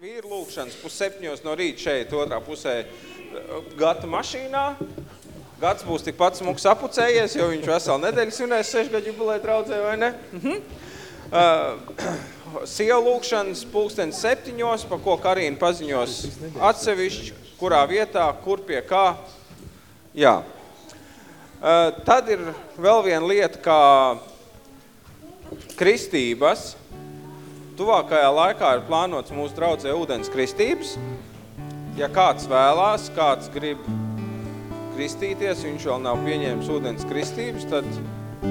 vīru lūkšanas pussepņos no rīta šeit otrā pusē gata mašīnā. Gads būs tikpat smuks apucējies, jo viņš veselu nedēļu svinēs sešgaļu jubilē draudzē, vai ne? Mhm. Uh, Sievu lūkšanas pulkstens septiņos, pa ko Karīna paziņos atsevišķi, kurā vietā, kur pie kā. Jā. Uh, tad ir vēl viena lieta, kā kristības. Tuvākajā laikā ir plānots mūsu draudzē ūdens kristības. Ja kāds vēlās, kāds grib kristīties, viņš vēl nav pieņēmis ūdens kristības, tad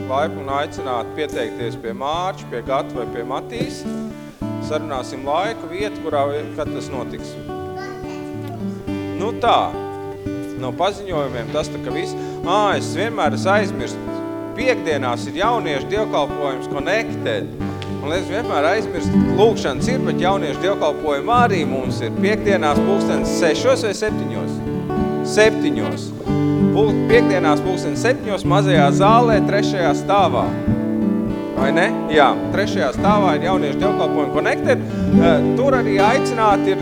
laipni un aicināt pieteikties pie Mārča, pie Gata vai pie Matīs. Sarunāsim laiku, vietu, kurā, kad tas notiks. Nu tā, no paziņojumiem tas tā ka viss. Ā, es vienmēr es aizmirstu. Piekdienās ir jauniešu dievkalpojums Connected. Un es vienmēr aizmirst, lūkšanas ir, bet jauniešu dievkalpojumi arī mums ir piekdienās pulkstenis sešos vai septiņos? Septiņos. Pul piekdienās pulkstenis septiņos mazajā zālē, trešajā stāvā. Vai ne? Jā, trešajā stāvā ir jauniešu dievkalpojumi Connected. Eh, tur arī aicināt ir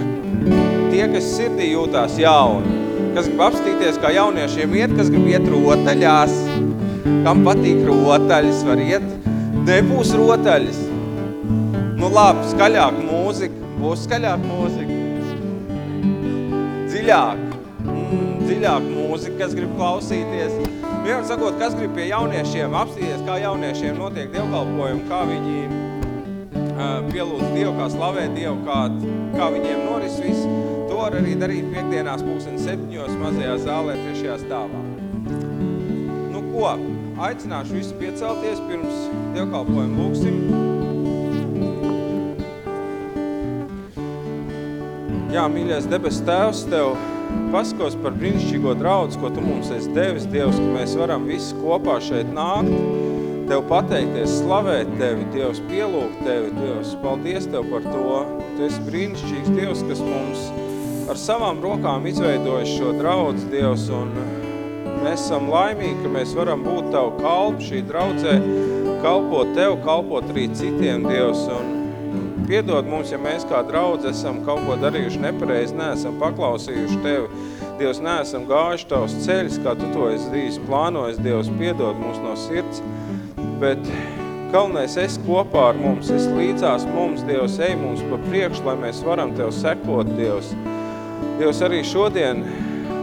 tie, kas sirdī jūtās jauni. Kas grib apstīties, kā jauniešiem iet, kas grib iet rotaļās. Kam patīk rotaļas, var iet. Nebūs rotaļas Nu labi, skaļāk mūzika. Būs skaļāk mūzika. Dziļāk. Mm, dziļāk mūzika, kas grib klausīties. Vienmēr sakot, kas grib pie jauniešiem apstīties, kā jauniešiem notiek dievkalpojumi, kā viņi uh, pielūdz Dievu, kā slavē Dievu, kā, kā viņiem noris viss. To var arī darīt piekdienās pulksten septiņos mazajā zālē trešajā stāvā. Nu ko, aicināšu visu piecelties pirms dievkalpojumu lūksim. Jā, mīļais debes tēvs, Tev paskos par brīnišķīgo draudz, ko Tu mums esi devis, Dievs, ka mēs varam visi kopā šeit nākt, Tev pateikties, slavēt Tevi, Dievs, pielūgt Tevi, Dievs, paldies Tev par to. Tu esi brīnišķīgs Dievs, kas mums ar savām rokām izveidojis šo draudz, Dievs, un mēs esam laimīgi, ka mēs varam būt Tavu kalpu šī draudzē, kalpot Tev, kalpot arī citiem, Dievs, un Piedod mums, ja mēs kā draudz esam kaut ko darījuši nepareizi, neesam paklausījuši Tevi. Dievs, neesam gājuši Tavs ceļus, kā Tu to esi dījis plānojis. Dievs, piedod mums no sirds. Bet galvenais es kopā ar mums, es līdzās mums, Dievs, ej mums pa priekšu, lai mēs varam Tev sekot, Dievs. Dievs, arī šodien,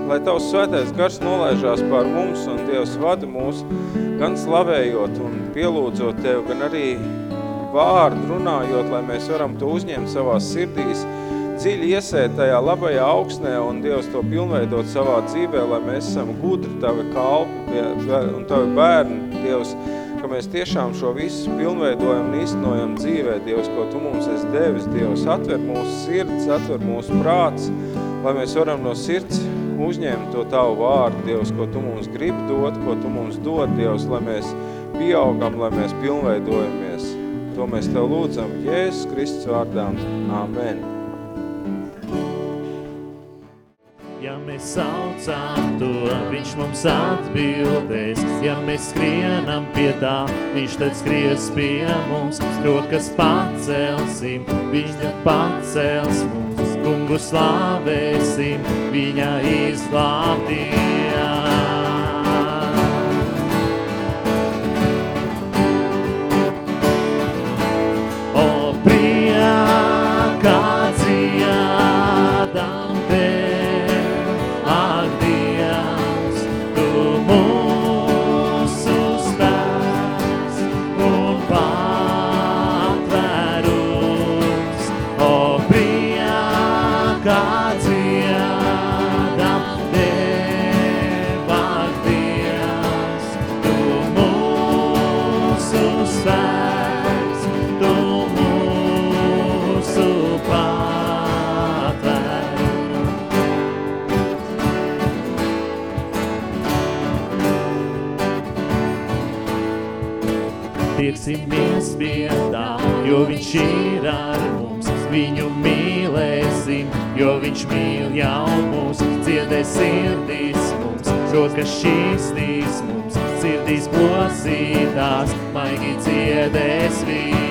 lai Tavs svētais gars nolaižās pār mums un Dievs vada mūs gan slavējot un pielūdzot Tev, gan arī vārdu runājot, lai mēs varam to uzņemt savās sirdīs, dziļi iesēt tajā labajā augsnē un Dievs to pilnveidot savā dzīvē, lai mēs esam gudri tavi kalpi un tavi bērni, Dievs, ka mēs tiešām šo visu pilnveidojam un īstenojam dzīvē, Dievs, ko Tu mums esi devis, Dievs, atver mūsu sirds, atver mūsu prāts, lai mēs varam no sirds uzņemt to Tavu vārdu, Dievs, ko Tu mums gribi dot, ko Tu mums dod, Dievs, lai mēs pieaugam, lai mēs pilnveidojamies. To mēs Tev lūdzam Jēzus Kristus vārdā. Amen. Ja mēs saucam to, viņš mums atbildēs. Ja mēs skrienam pie tā, viņš tad skries pie mums. Rokas pacelsim, viņa pacels mums. Kungu slāvēsim, viņa izglābties. Tiksimies pie tā, jo viņš ir ar mums, viņu mīlēsim, jo viņš mīl jau mūs, dziedēs sirdīs mums, rokas šīstīs mums, sirdīs plosītās, maigi dziedēs viņš.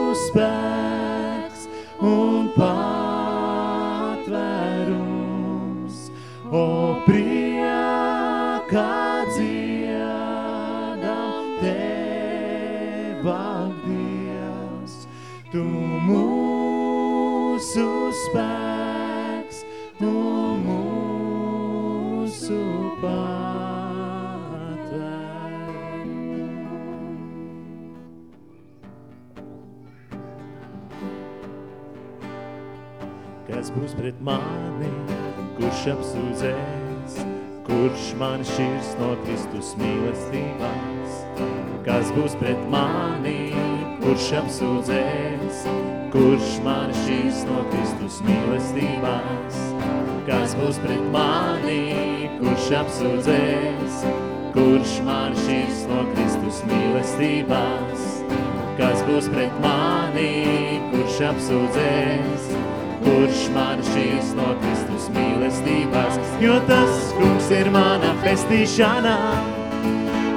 Mūsu spēks pret mani, kurš apsūdzēs, kurš mani šķirs no Kristus mīlestībās? Kas būs pret mani, kurš apsūdzēs, kurš mani šķirs no Kristus mīlestībās? Kas būs pret mani, kurš apsūdzēs, kurš mani šķirs no Kristus mīlestībās? Kas būs pret mani, kurš apsūdzēs, kurš man šīs no Kristus mīlestībās, jo tas, kungs, ir mana pestīšana,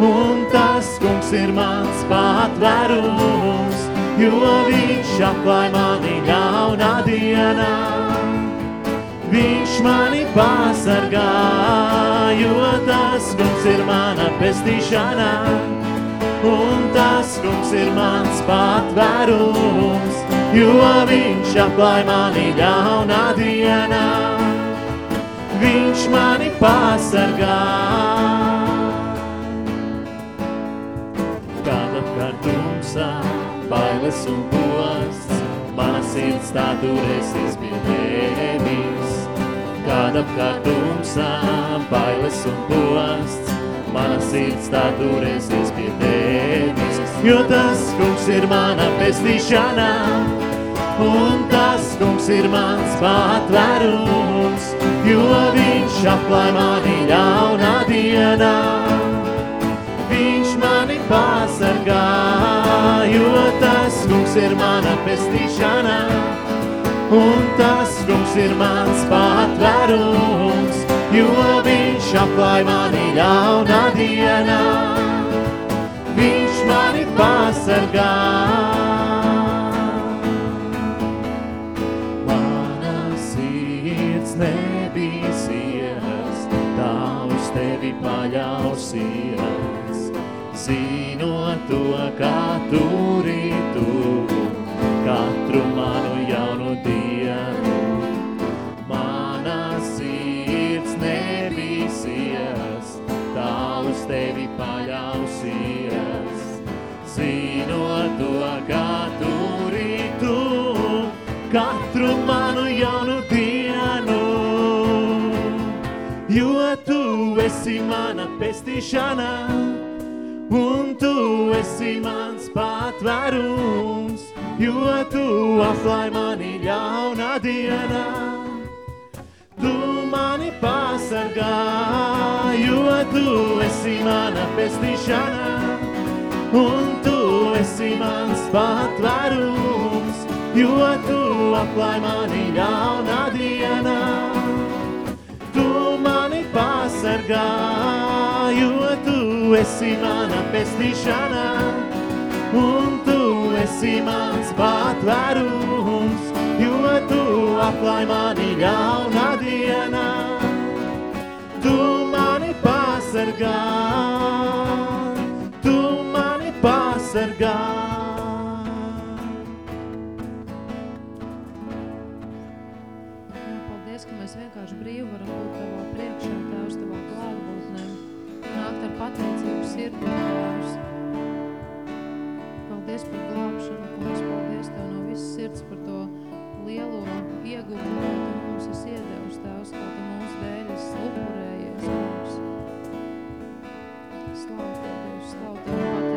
un tas, kungs, ir mans patvērums, jo viņš atklāj mani ļaunā dienā. Viņš mani pasargā, jo tas, kungs, ir mana pestīšana, un tas, kungs, ir mans patvērums, jo viņš apklāj mani ļaunā dienā. Viņš mani pasargā. Kad apkārt tumsā, bailes un posts, mana sirds tā turēsies pie tevis. Kad apkārt tumsā, bailes un posts, mana sirds tā turēsies pie tevis. Jo tas, kungs, ir mana pestīšana, un tas, kungs, ir mans patvērums, jo viņš apklāj mani ļaunā dienā. Viņš mani pasargā, jo tas, kungs, ir mana pestīšana, un tas, kungs, ir mans patvērums, jo viņš apklāj mani ļaunā dienā. Viņš mani pasargā. Mana sirds nebīsies, tā uz tevi paļausies. Zinot to, kā turi tu katru manu jaunu dienu. Jaunu dienu. Jo tu esi mana pestīšana, un tu esi mans patvērums, jo tu atklāj mani ļaunā dienā. Tu mani pasargā, jo tu esi mana pestīšana, un tu esi mans patvērums, jo tu atklāj mani ļaunā dienā. Tu mani pasargā, jo tu esi mana pestīšana, un tu esi mans patvērums, jo tu atklāj mani ļaunā dienā. Tu mani pasargā, tu mani pasargā. Sirdī, Tēvs. Paldies par glābšanu, kungs, paldies Tev no visas sirds par to lielo ieguvumu, ko Tu mums esi iedevis, Tēvs, kā Tu mūsu dēļ esi upurējies, kungs. Slavu Tev, Dievs, slavu Tev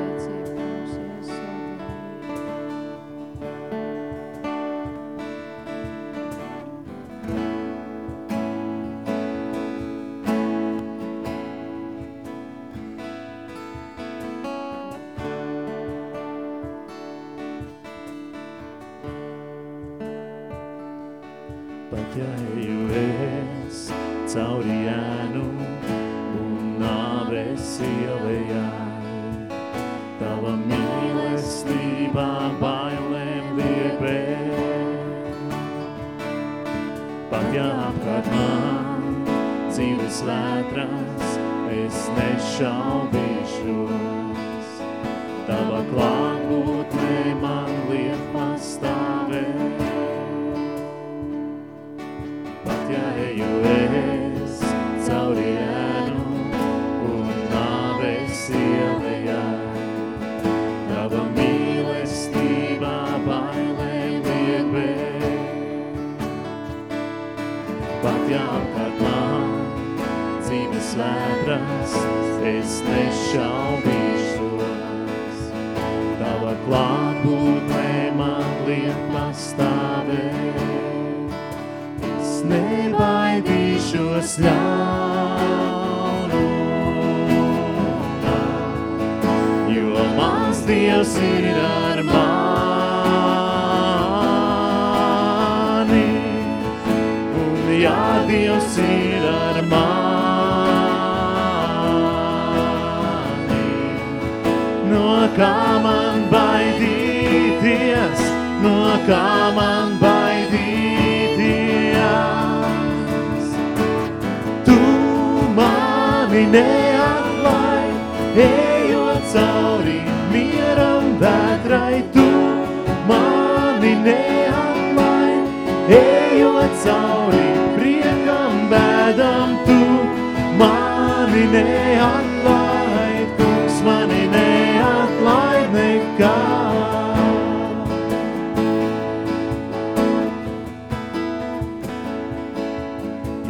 mani neatlaid, kungs mani neatlaid nekad.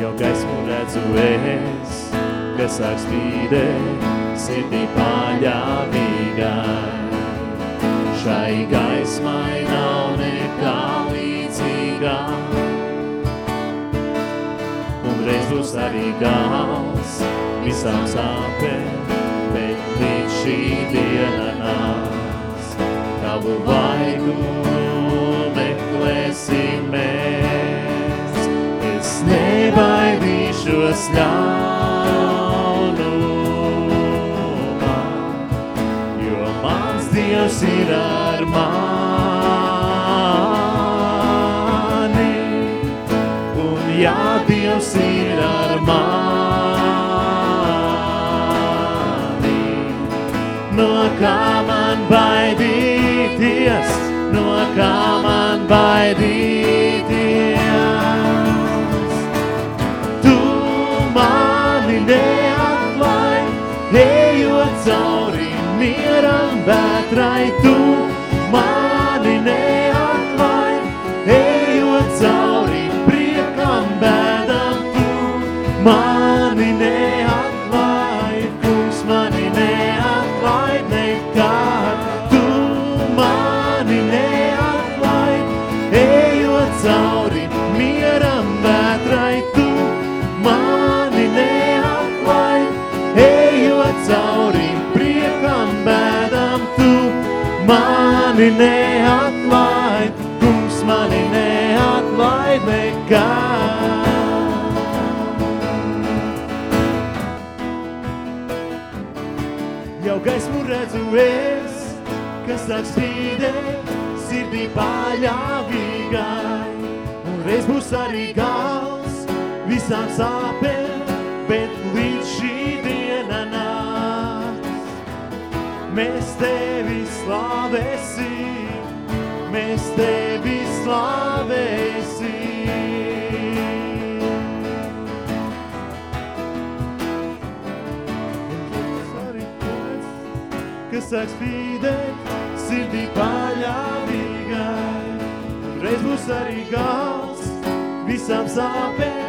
jau gaismu redzu es, kas sāk spīdēt, sirdī paļāvīgai. Šai gaismai nav nekā līdzīgā, un reiz būs arī gals visām sāpēm, bet līdz šī diena nāks. Tavu vaigu meklēsim mēs, es nebaidīšos ļaunumā, jo mans Dievs ir ar mani. Baidīties. Tu mani neatlaid, ejot cauri mieram vētrai. Nekad. jau gaismu redzu es, kas sāk spīdēt, sirdī paļāvīgai. Un reiz būs arī gals visām sāpēm, bet līdz šī diena nāks. Mēs tevi slavēsim, mēs tevi slavēsim. Sāk spīdēt, sirdī paļāvīgai. Reiz būs arī gals visām sāpēm,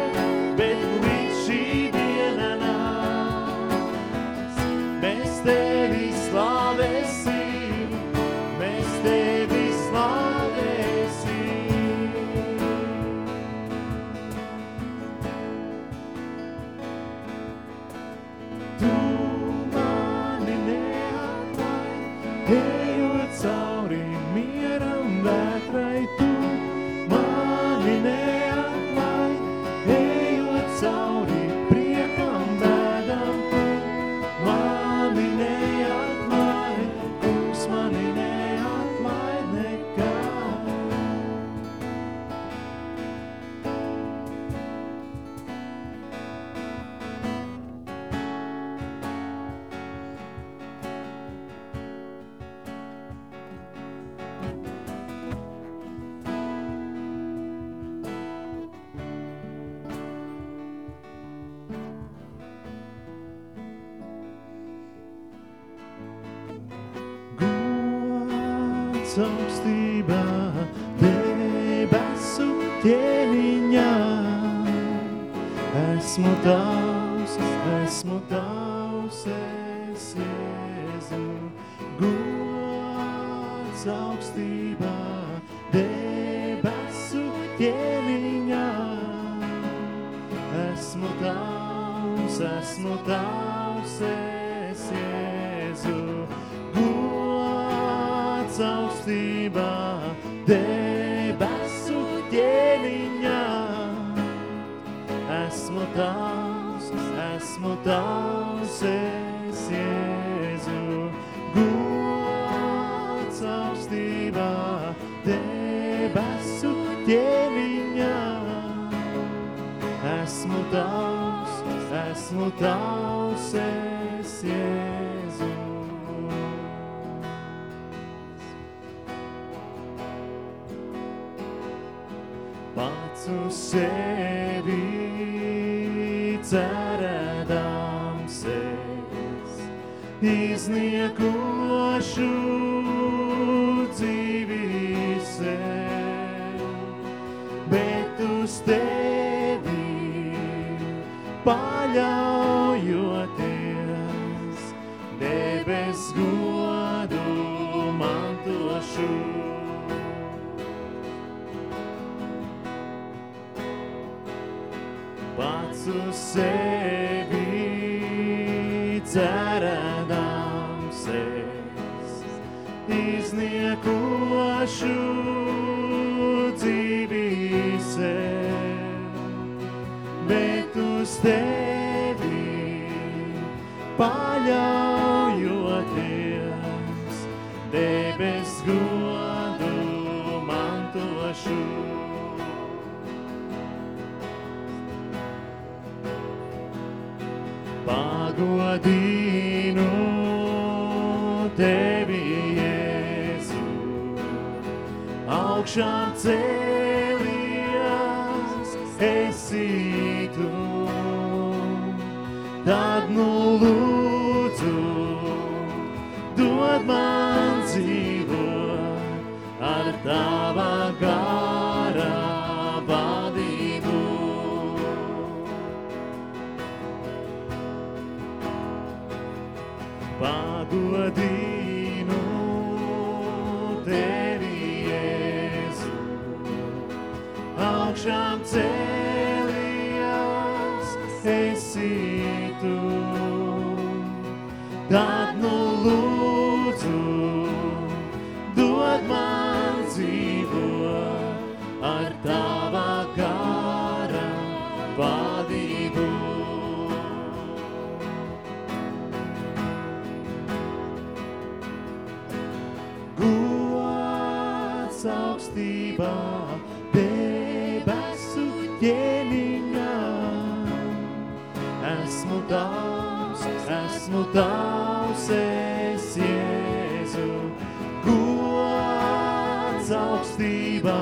Esmu tavs, esmu tavs, es Jēzu. Gods augstībā, debesu ķēniņā. Esmu tavs, esmu tavs, es Jēzu. Pats uz sevi izniekošu dzīvi sev, bet uz tevi paļaujoties, debes godu mantošu. Pats uz sevi Jump in. Tavs, esmu tavs, es Jēzu. Gods augstībā,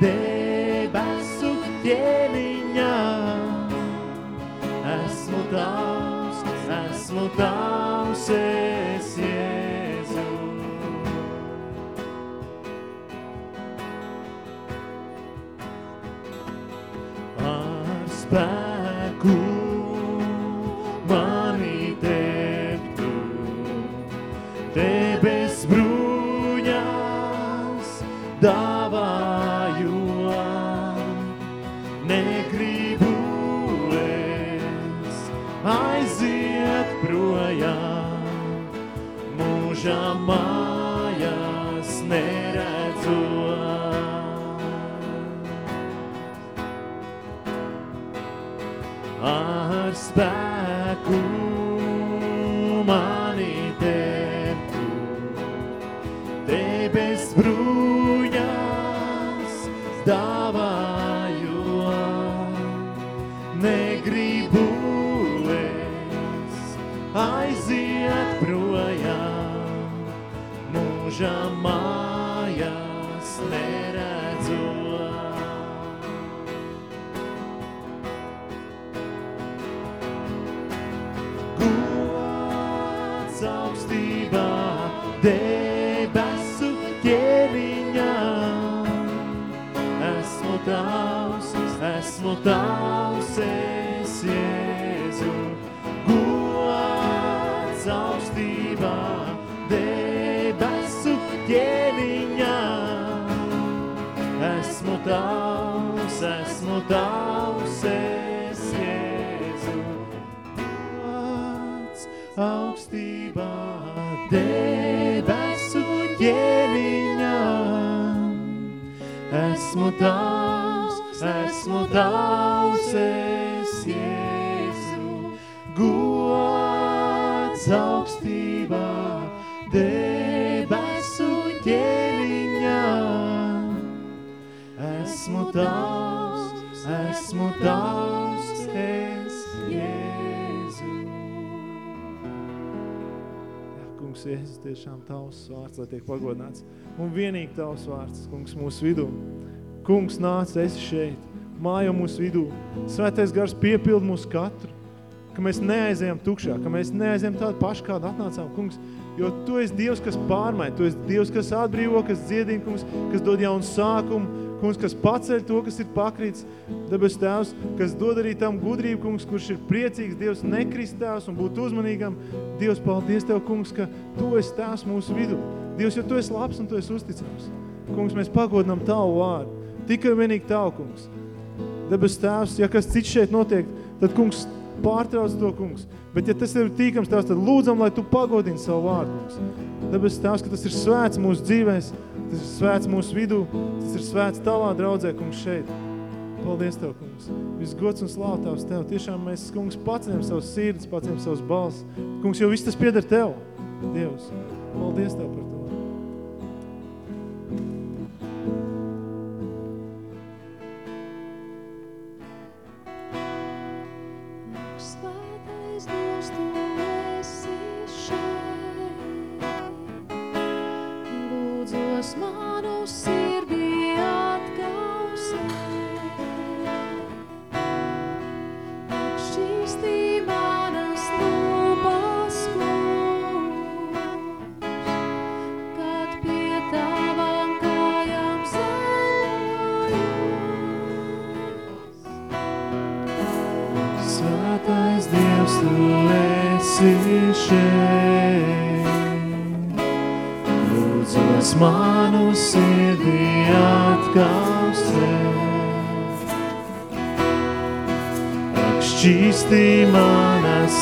debesu ķēniņā. Esmu tavs, esmu tavs, debesu ķēniņā. Esmu tavs, esmu tavs, es Jēzu. Gods augstībā, debesu ķēniņā. Esmu tavs, esmu tavs, es Jēzu. Gods augstībā, debesu ķēniņā. Esmu tavs, esmu tavs, es Jēzu. Gods augstībā, debesu ķēniņā. Esmu tavs, esmu tavs, kungs, Jēzus, tiešām tavs vārds, lai tiek pagodināts. Un vienīgi tavs vārds, kungs, mūsu vidū. Kungs, nāc, esi šeit, mājo mūsu vidū. Svētais gars piepild mūsu katru, ka mēs neaizējam tukšā, ka mēs neaizējam tādu pašu, kādu atnācām, kungs, jo tu esi Dievs, kas pārmaina, tu esi Dievs, kas atbrīvo, kas dziedina, kungs, kas dod jaunu sākumu, kungs, kas paceļ to, kas ir pakrīts, debes tēvs, kas dod arī tam gudrību, kungs, kurš ir priecīgs, Dievs nekrist tēvs un būt uzmanīgam. Dievs, paldies Tev, kungs, ka Tu esi tēvs mūsu vidū. Dievs, jo Tu esi labs un Tu esi uzticams. Kungs, mēs pagodinām Tavu vārdu. Tikai vienīgi Tavu, kungs. Debes tēvs, ja kas cits šeit notiek, tad, kungs, pārtrauc to, kungs. Bet, ja tas ir tīkams tēvs, tad lūdzam, lai Tu pagodini savu vārdu, kungs. Debes tēvs, ka tas ir svēts mūsu dzīvēs, tas ir svēts mūsu vidū, tas ir svēts Tavā draudzē, kungs, šeit. Paldies Tev, kungs. Viss gods un slāv Tavs Tev. Tiešām mēs, kungs, paceļam savus sirdis, paceļam savus balss. Kungs, jo viss tas pieder Tev, Dievs. Paldies Tev par to.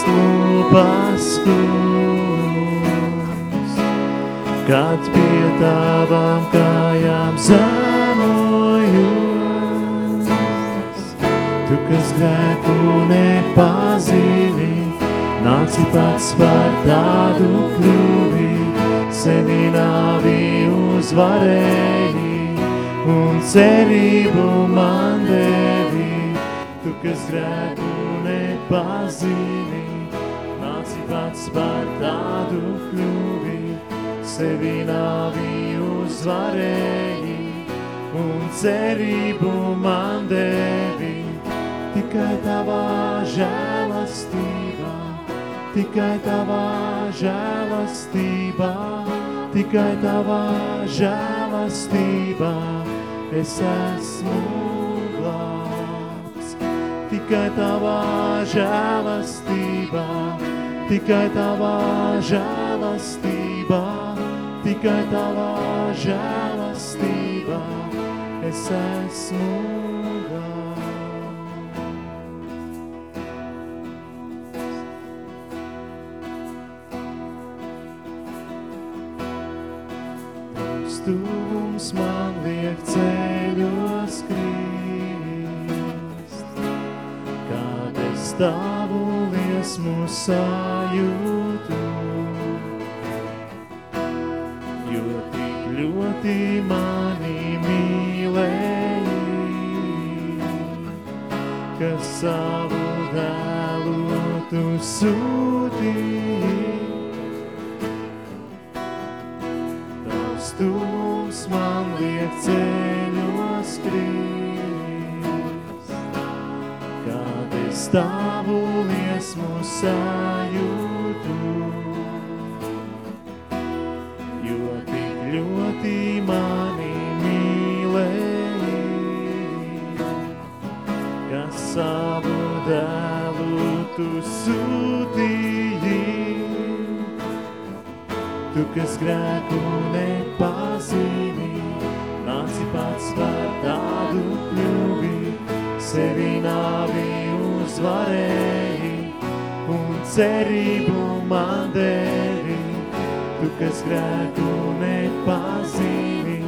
Lūpas, kungs, kad pie Tavām kājām zemojos. Tu, kas grēku nepazini, nāci pats par tādu kļuvi, sevi nāvi uzvarēji. un cerību man devi, tu, kas grēku nepazini, nāci pats par tādu kļuvi, sevi nāvi uzvarēji, un cerību man devi, tikai tavā žēlastībā, tikai tavā žēlastībā, tikai tavā žēlastībā, es esmu glābs. Tikai tavā žēlastībā, tikai tavā žēlastībā, tikai tavā žēlastībā, es esmu sajūtu. Jo tik ļoti mani mīlēji, ka savu dēlu tu sūtīji. Tavs tūms man liek ceļos krīst, kad es tavu liesmu sajūtu. Jo tik ļoti mani mīlēji, ka savu dēlu tu sūtīji. Tu, kas grēku nepazini, nāci pats par tādu kļuvi, sevi nāvi uzvarēji cerību man devi. Tu, kas grēku nepazini,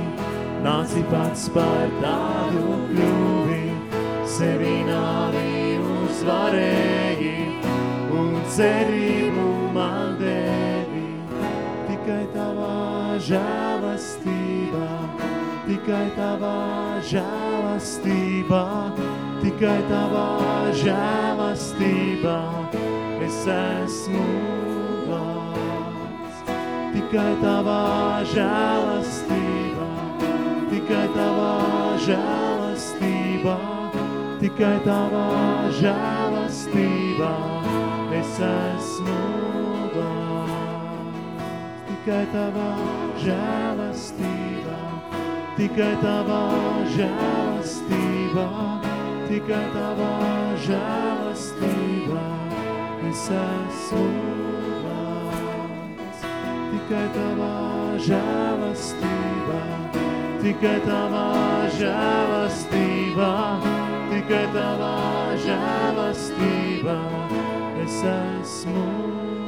nāci pats par tādu kļuvi, sevi nāvi uzvarēji un cerību man devi tikai tavā žēlastībā, tikai tavā žēlastībā, tikai tavā žēlastībā, es esmu glābs. Tikai tavā žēlastībā, tikai tavā žēlastībā, tikai tavā žēlastībā, es esmu glābs tikai tavā žēlastībā, tikai tavā žēlastībā, tikai tavā žēlastībā, es esmu glābs. Tikai tavā žēlastībā, tikai tavā žēlastībā, tikai tavā žēlastībā, es esmu glābs.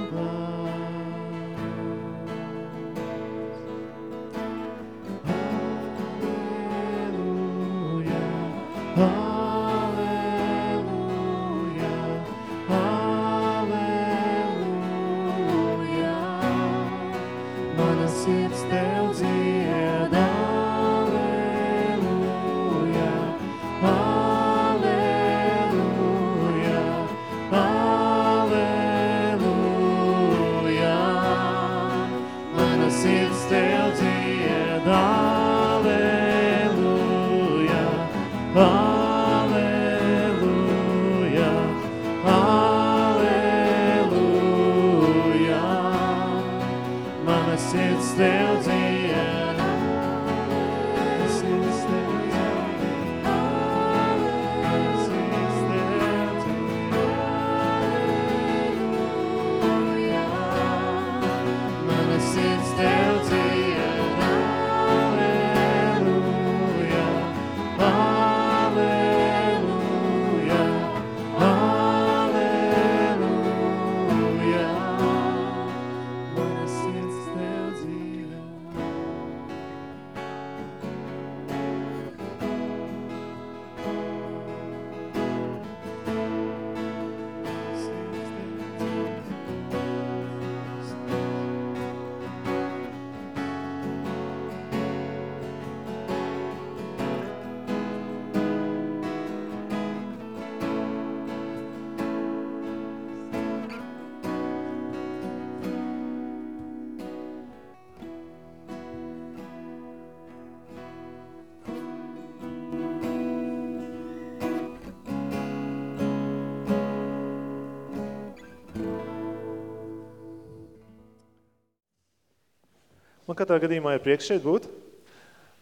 Man katrā gadījumā ir prieks šeit būt.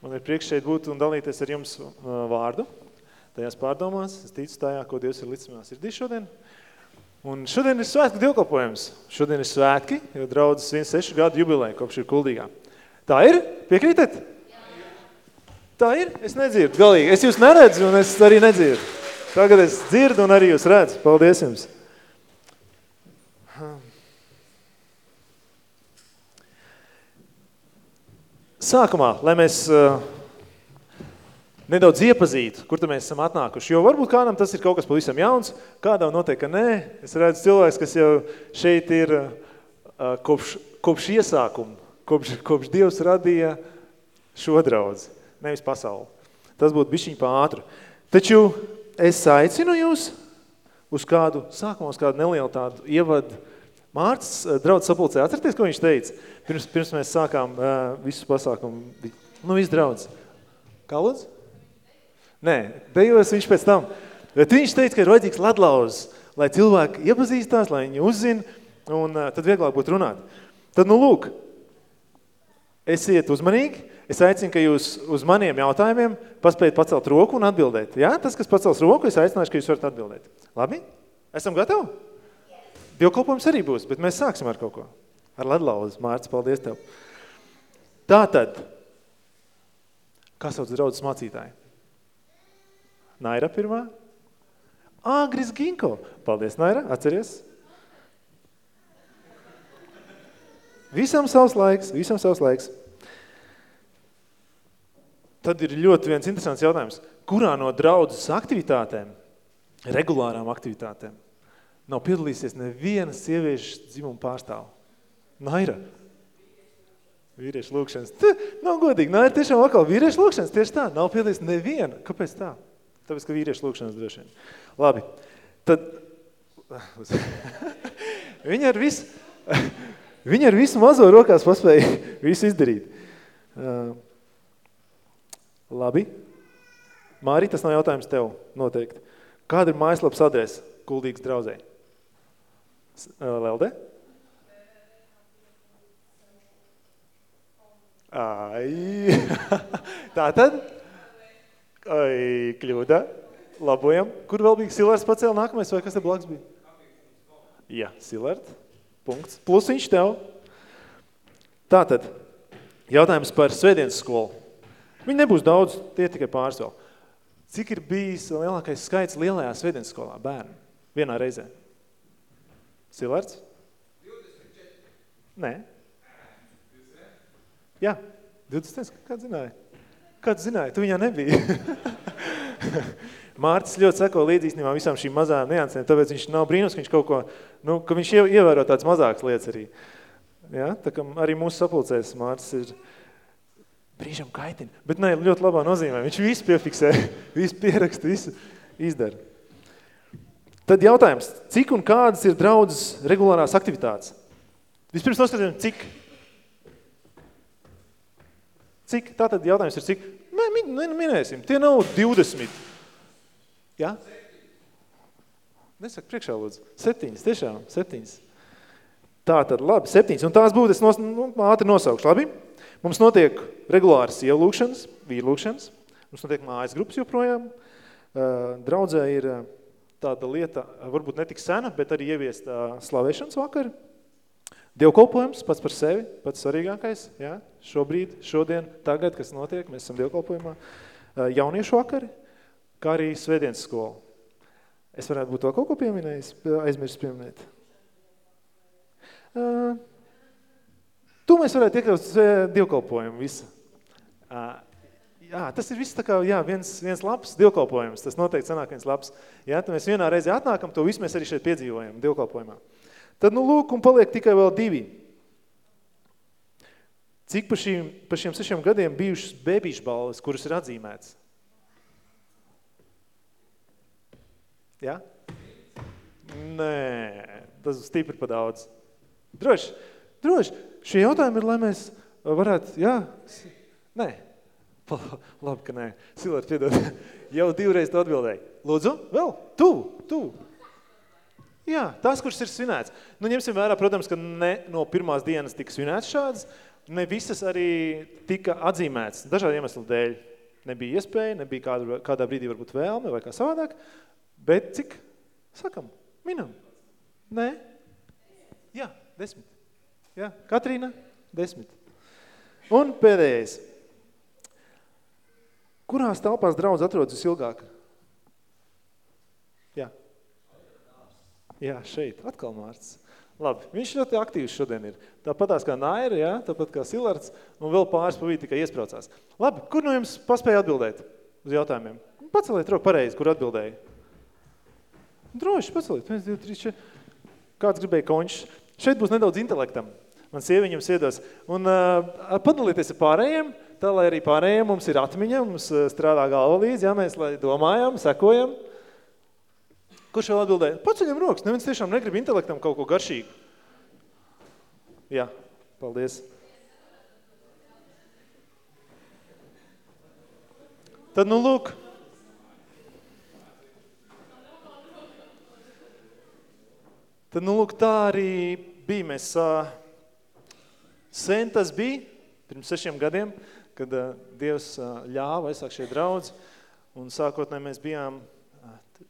Man ir prieks šeit būt un dalīties ar jums uh, vārdu. Tajās pārdomās, es ticu tajā, ko Dievs ir manā sirdī šodien. Un šodien ir svētku dievkalpojums. Šodien ir svētki, jo draudzes 1-6 gadu jubilēja, kopš ir kuldīgā. Tā ir? Piekrītat? Tā ir? Es nedzirdu, galīgi. Es jūs neredzu un es arī nedzirdu. Tagad es dzirdu un arī jūs redzu. Paldies jums. Sākumā, lai mēs uh, nedaudz iepazītu, kur mēs esam atnākuši, jo varbūt kādam tas ir kaut kas pavisam jauns, kādam noteikti, ka nē. Es redzu cilvēks, kas jau šeit ir uh, kopš, kopš iesākuma, kopš, kopš Dievs radīja šo draudzi, nevis pasauli. Tas būtu bišķiņ pa ātru. Taču es aicinu jūs uz kādu, sākumā uz kādu nelielu tādu ievadu. Mārts, draudz sapulcē, atcerieties, ko viņš teica? Pirms, pirms mēs sākām uh, visu pasākumu, nu, visu draudz. Kā lūdzu? Nē, dejos viņš pēc tam. Bet viņš teica, ka ir vajadzīgs ledlauzs, lai cilvēki iepazīstās, lai viņi uzzina, un uh, tad vieglāk būtu runāt. Tad, nu, lūk, esiet uzmanīgi, es aicinu, ka jūs uz maniem jautājumiem paspējat pacelt roku un atbildēt. Jā, tas, kas pacels roku, es aicināšu, ka jūs varat atbildēt. Labi? Esam gatavi? Dievkalpojums arī būs, bet mēs sāksim ar kaut ko. Ar ledlauz, Mārcis, paldies tev. Tātad, kā sauc draudzes mācītāji? Naira pirmā? Āgris Ginko. Paldies, Naira, atceries? Visam savs laiks, visam savs laiks. Tad ir ļoti viens interesants jautājums. Kurā no draudzes aktivitātēm, regulārām aktivitātēm, nav piedalīsies neviena sieviešu dzimuma pārstāva? Naira. Vīriešu lūkšanas. T, nav godīgi. Naira tiešām atkal vīriešu lūkšanas. Tieši tā. Nav piedalījies neviena. Kāpēc tā? Tāpēc, ka vīriešu lūkšanas droši vien. Labi. Tad viņi ar visu, viņi ar visu mazo rokās paspēja visu izdarīt. Uh, labi. Māri, tas nav jautājums tev noteikti. Kāda ir mājaslapas adrese kuldīgas draudzē? Uh, Lelde? Ai, tā tad? Ai, kļūda. Labojam. Kur vēl bija? Silvers pacēla nākamais vai kas te blakus bija? Jā, Silvert. Punkts. Plusiņš tev. Tātad, jautājums par svētdienas skolu. Viņi nebūs daudz, tie tikai pāris vēl. Cik ir bijis lielākais skaits lielajā svētdienas skolā bērnu? Vienā reizē. Silverts? 24. Nē. Jā, 20. Kāds zināja? Kāds zināja? Tu viņā nebija. Mārcis ļoti seko līdz īstenībā visām šīm mazām niansēm, tāpēc viņš nav brīnums, ka viņš kaut ko, nu, ka viņš ievēro tāds mazāks lietas arī. Ja? Tā kā arī mūsu sapulcēs Mārcis ir brīžam kaitina, bet ne, ļoti labā nozīmē. Viņš visu piefiksē, visu pieraksta, visu izdara. Tad jautājums, cik un kādas ir draudzes regulārās aktivitātes? Vispirms noskatījām, cik? Cik? Tātad jautājums ir cik? Nē, min, minēsim. Tie nav 20. Jā? Nesaka priekšā, lūdzu. Septiņas, tiešām, septiņas. Tātad, labi, septiņas. Un tās būtu, es nos, nu, ātri nosaukšu, labi? Mums notiek regulāras ielūkšanas, vīrlūkšanas. Mums notiek mājas grupas joprojām. Draudzē ir tāda lieta, varbūt netik sena, bet arī ieviest slavēšanas vakari. Dievkalpojums pats par sevi, pats svarīgākais, jā, šobrīd, šodien, tagad, kas notiek, mēs esam dievkalpojumā. Jauniešu vakari, kā arī svētdienas skola. Es varētu būt vēl kaut ko pieminējis, aizmirst pieminēt. Uh, tu mēs varētu iekļaut dievkalpojumu visu. Uh, jā, tas ir viss tā kā, jā, viens, viens labs dievkalpojums, tas noteikti sanāk viens labs. Jā, tad mēs vienā reizē atnākam, to visu mēs arī šeit piedzīvojam dievkalpojumā. Tad, nu, lūk, un paliek tikai vēl divi. Cik pa, šīm, pa šiem sešiem gadiem bijušas bēbīšu balvas, kuras ir atzīmētas? Ja? Nē, tas ir stipri pa daudz. Droši, droši. Šie jautājumi ir, lai mēs varētu, jā, nē, labi, ka nē. Silvēr, piedod, jau divreiz tu atbildēji. Lūdzu, vēl, tu, tu. Jā, tas, kurš ir svinēts. Nu, ņemsim vērā, protams, ka ne no pirmās dienas tika svinēts šāds, ne visas arī tika atzīmētas dažādu iemeslu dēļ. Nebija iespēja, nebija kādu, kādā brīdī varbūt vēlme vai kā savādāk, bet cik, sakam, minam? Nē? Jā, desmit. Jā, Katrīna, desmit. Un pēdējais. Kurās telpās draudz atrodas visilgāk? Jā. Jā, šeit, atkal Mārts. Labi, viņš ļoti aktīvs šodien ir. Tāpatās kā Naira, ja? tāpat kā Silards, un vēl pāris pa vidu tikai iespraucās. Labi, kur no jums paspēja atbildēt uz jautājumiem? Paceliet roku pareizi, kur atbildēja. Droši, paceliet. 1, 2, 3, 4. Kāds gribēja končs? Šeit būs nedaudz intelektam. Man sieviņam siedos. Un uh, padalieties ar pārējiem, tā lai arī pārējiem mums ir atmiņa, mums uh, strādā galva līdzi, ja mēs lai domājam, sekojam. Kurš vēl atbildēja? Paceļam rokas, neviens tiešām negrib intelektam kaut ko garšīgu. Jā, paldies. Tad nu lūk. Tad nu lūk, tā arī bija. Mēs, uh, sen tas bija, pirms sešiem gadiem, kad uh, Dievs uh, ļāva aizsāk šie draudzi. Un sākotnē mēs bijām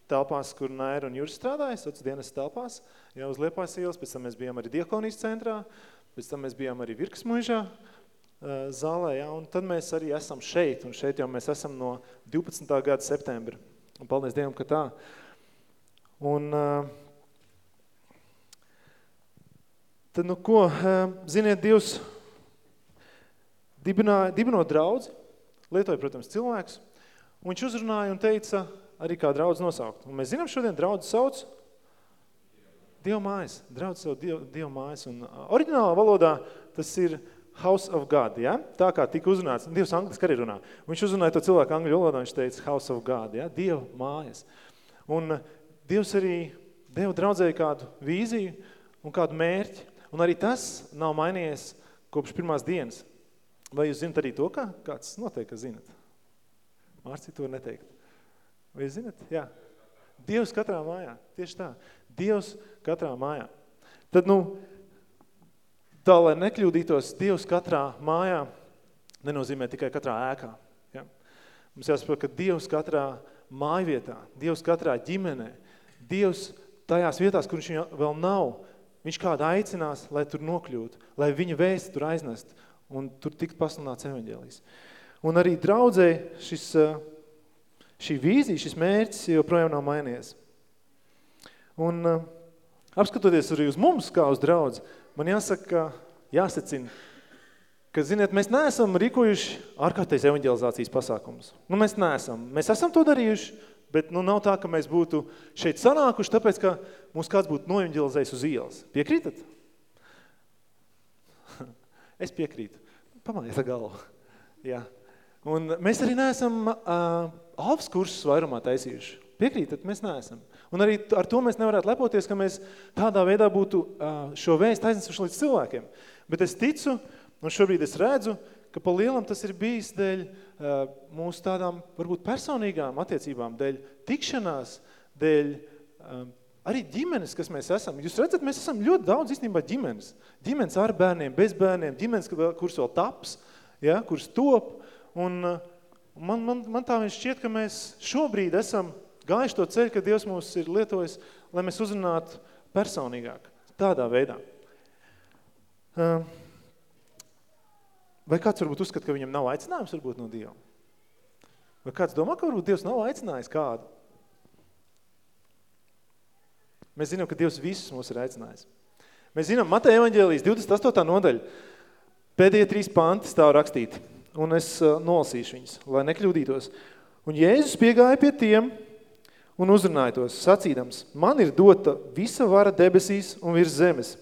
telpās, kur Naira un Juris strādāja, sots dienas telpās, jau uz Liepājas ielas, pēc tam mēs bijām arī Diekonijas centrā, pēc tam mēs bijām arī Virkas muižā zālē, ja, un tad mēs arī esam šeit, un šeit jau mēs esam no 12. gada septembra. Un paldies Dievam, ka tā. Un tad, nu ko, ziniet, Dievs dibināja, dibinot draudzi, lietoja, protams, cilvēks, un viņš uzrunāja un teica, arī kā draudz nosaukt. Un mēs zinām, šodien draudz sauc Dievu mājas. Draudz savu Dievu, Dievu mājas. Un oriģinālā valodā tas ir House of God, ja? Tā kā tika uzrunāts, Dievs angliski arī runā. Viņš uzrunāja to cilvēku angļu valodā, viņš teica House of God, ja? Dievu mājas. Un Dievs arī deva draudzēju kādu vīziju un kādu mērķi. Un arī tas nav mainījies kopš pirmās dienas. Vai jūs zinat arī to, kā? Kāds noteikti, zinat? Mārci to neteikt. Vai jūs zinat? Jā. Dievs katrā mājā. Tieši tā. Dievs katrā mājā. Tad, nu, tā, lai nekļūdītos, Dievs katrā mājā nenozīmē tikai katrā ēkā. Ja? Mums jāsaprot, ka Dievs katrā mājvietā, Dievs katrā ģimenē, Dievs tajās vietās, kur viņš vēl nav, viņš kādu aicinās, lai tur nokļūtu, lai viņa vēsti tur aiznest un tur tikt pasludināts evaņģēlijs. Un arī draudzē šis uh, šī vīzija, šis mērķis joprojām nav mainījies. Un uh, apskatoties arī uz mums, kā uz draudz, man jāsaka, jāsacina, ka, ziniet, mēs neesam rīkojuši ārkārtais evanģelizācijas pasākums. Nu, mēs neesam. Mēs esam to darījuši, bet nu, nav tā, ka mēs būtu šeit sanākuši, tāpēc, ka mūs kāds būtu noevanģelizējis uz ielas. Piekrītat? Es piekrītu. Pamājiet ar galvu. Jā. Un mēs arī neesam uh, alfas kursus vairumā taisījuši. Piekrītat, mēs neesam. Un arī ar to mēs nevarētu lepoties, ka mēs tādā veidā būtu uh, šo vēstu aiznesuši līdz cilvēkiem. Bet es ticu, un šobrīd es redzu, ka pa lielam tas ir bijis dēļ uh, mūsu tādām, varbūt personīgām attiecībām, dēļ tikšanās, dēļ uh, arī ģimenes, kas mēs esam. Jūs redzat, mēs esam ļoti daudz īstenībā ģimenes. Ģimenes ar bērniem, bez bērniem, ģimenes, kuras vēl taps, ja, kuras top. Un uh, man, man, man tā viņš šķiet, ka mēs šobrīd esam gājuši to ceļu, ka Dievs mūs ir lietojis, lai mēs uzrunātu personīgāk, tādā veidā. Uh, vai kāds varbūt uzskata, ka viņam nav aicinājums varbūt no Dieva? Vai kāds domā, ka varbūt Dievs nav aicinājis kādu? Mēs zinām, ka Dievs visus mūs ir aicinājis. Mēs zinām, Mateja evaņģēlijas 28. nodaļa, pēdējie trīs panti stāv rakstīti un es uh, nolasīšu viņus, lai nekļūdītos. Un Jēzus piegāja pie tiem un uzrunāja tos, sacīdams, man ir dota visa vara debesīs un virs zemes.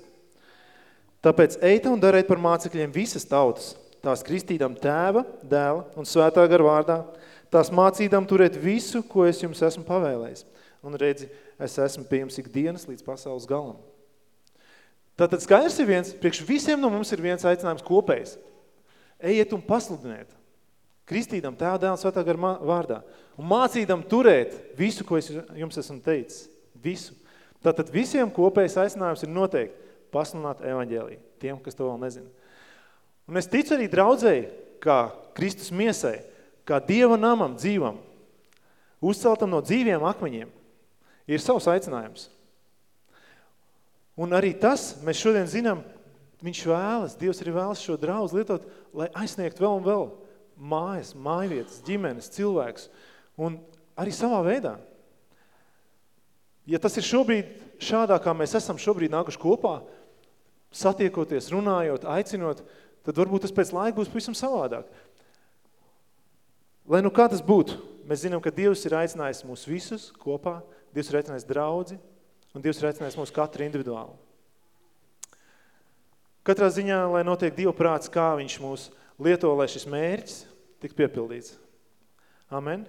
Tāpēc eita un darēt par mācekļiem visas tautas, tās kristīdam tēva, dēla un svētā gar vārdā, tās mācīdam turēt visu, ko es jums esmu pavēlējis. Un redzi, es esmu pie jums ikdienas līdz pasaules galam. Tātad skaidrs ir viens, priekš visiem no mums ir viens aicinājums kopējs – ejiet un pasludiniet. Kristīdam tēva dēla svētā gar vārdā. Un mācīdam turēt visu, ko es jums esmu teicis. Visu. Tātad visiem kopējais aicinājums ir noteikti pasludināt evaņģēliju. Tiem, kas to vēl nezina. Un es ticu arī draudzēji, kā Kristus miesai, kā Dieva namam dzīvam, uzceltam no dzīviem akmeņiem, ir savs aicinājums. Un arī tas, mēs šodien zinām, viņš vēlas, Dievs arī vēlas šo draudz lietot, lai aizsniegtu vēl un vēl mājas, mājvietas, ģimenes, cilvēks. Un arī savā veidā. Ja tas ir šobrīd šādā, kā mēs esam šobrīd nākuši kopā, satiekoties, runājot, aicinot, tad varbūt tas pēc laika būs pavisam savādāk. Lai nu kā tas būtu, mēs zinām, ka Dievs ir aicinājis mūs visus kopā, Dievs ir aicinājis draudzi, un Dievs ir aicinājis mūs katru individuāli. Katrā ziņā, lai notiek Dieva prāts, kā viņš mūs lieto, lai šis mērķis tik piepildīts. Amen.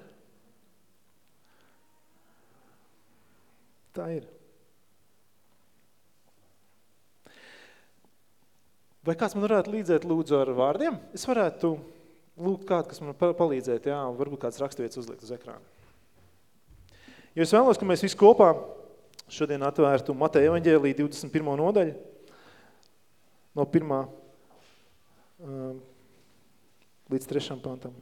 Tā ir. Vai kāds man varētu līdzēt lūdzu ar vārdiem? Es varētu lūgt kādu, kas man palīdzēt, jā, varbūt kāds rakstvietas uzlikt uz ekrāna. Jo es vēlos, ka mēs visi kopā šodien atvērtu Mateja evaņģēlī 21. nodaļu no 1. Um, līdz 3. pantam.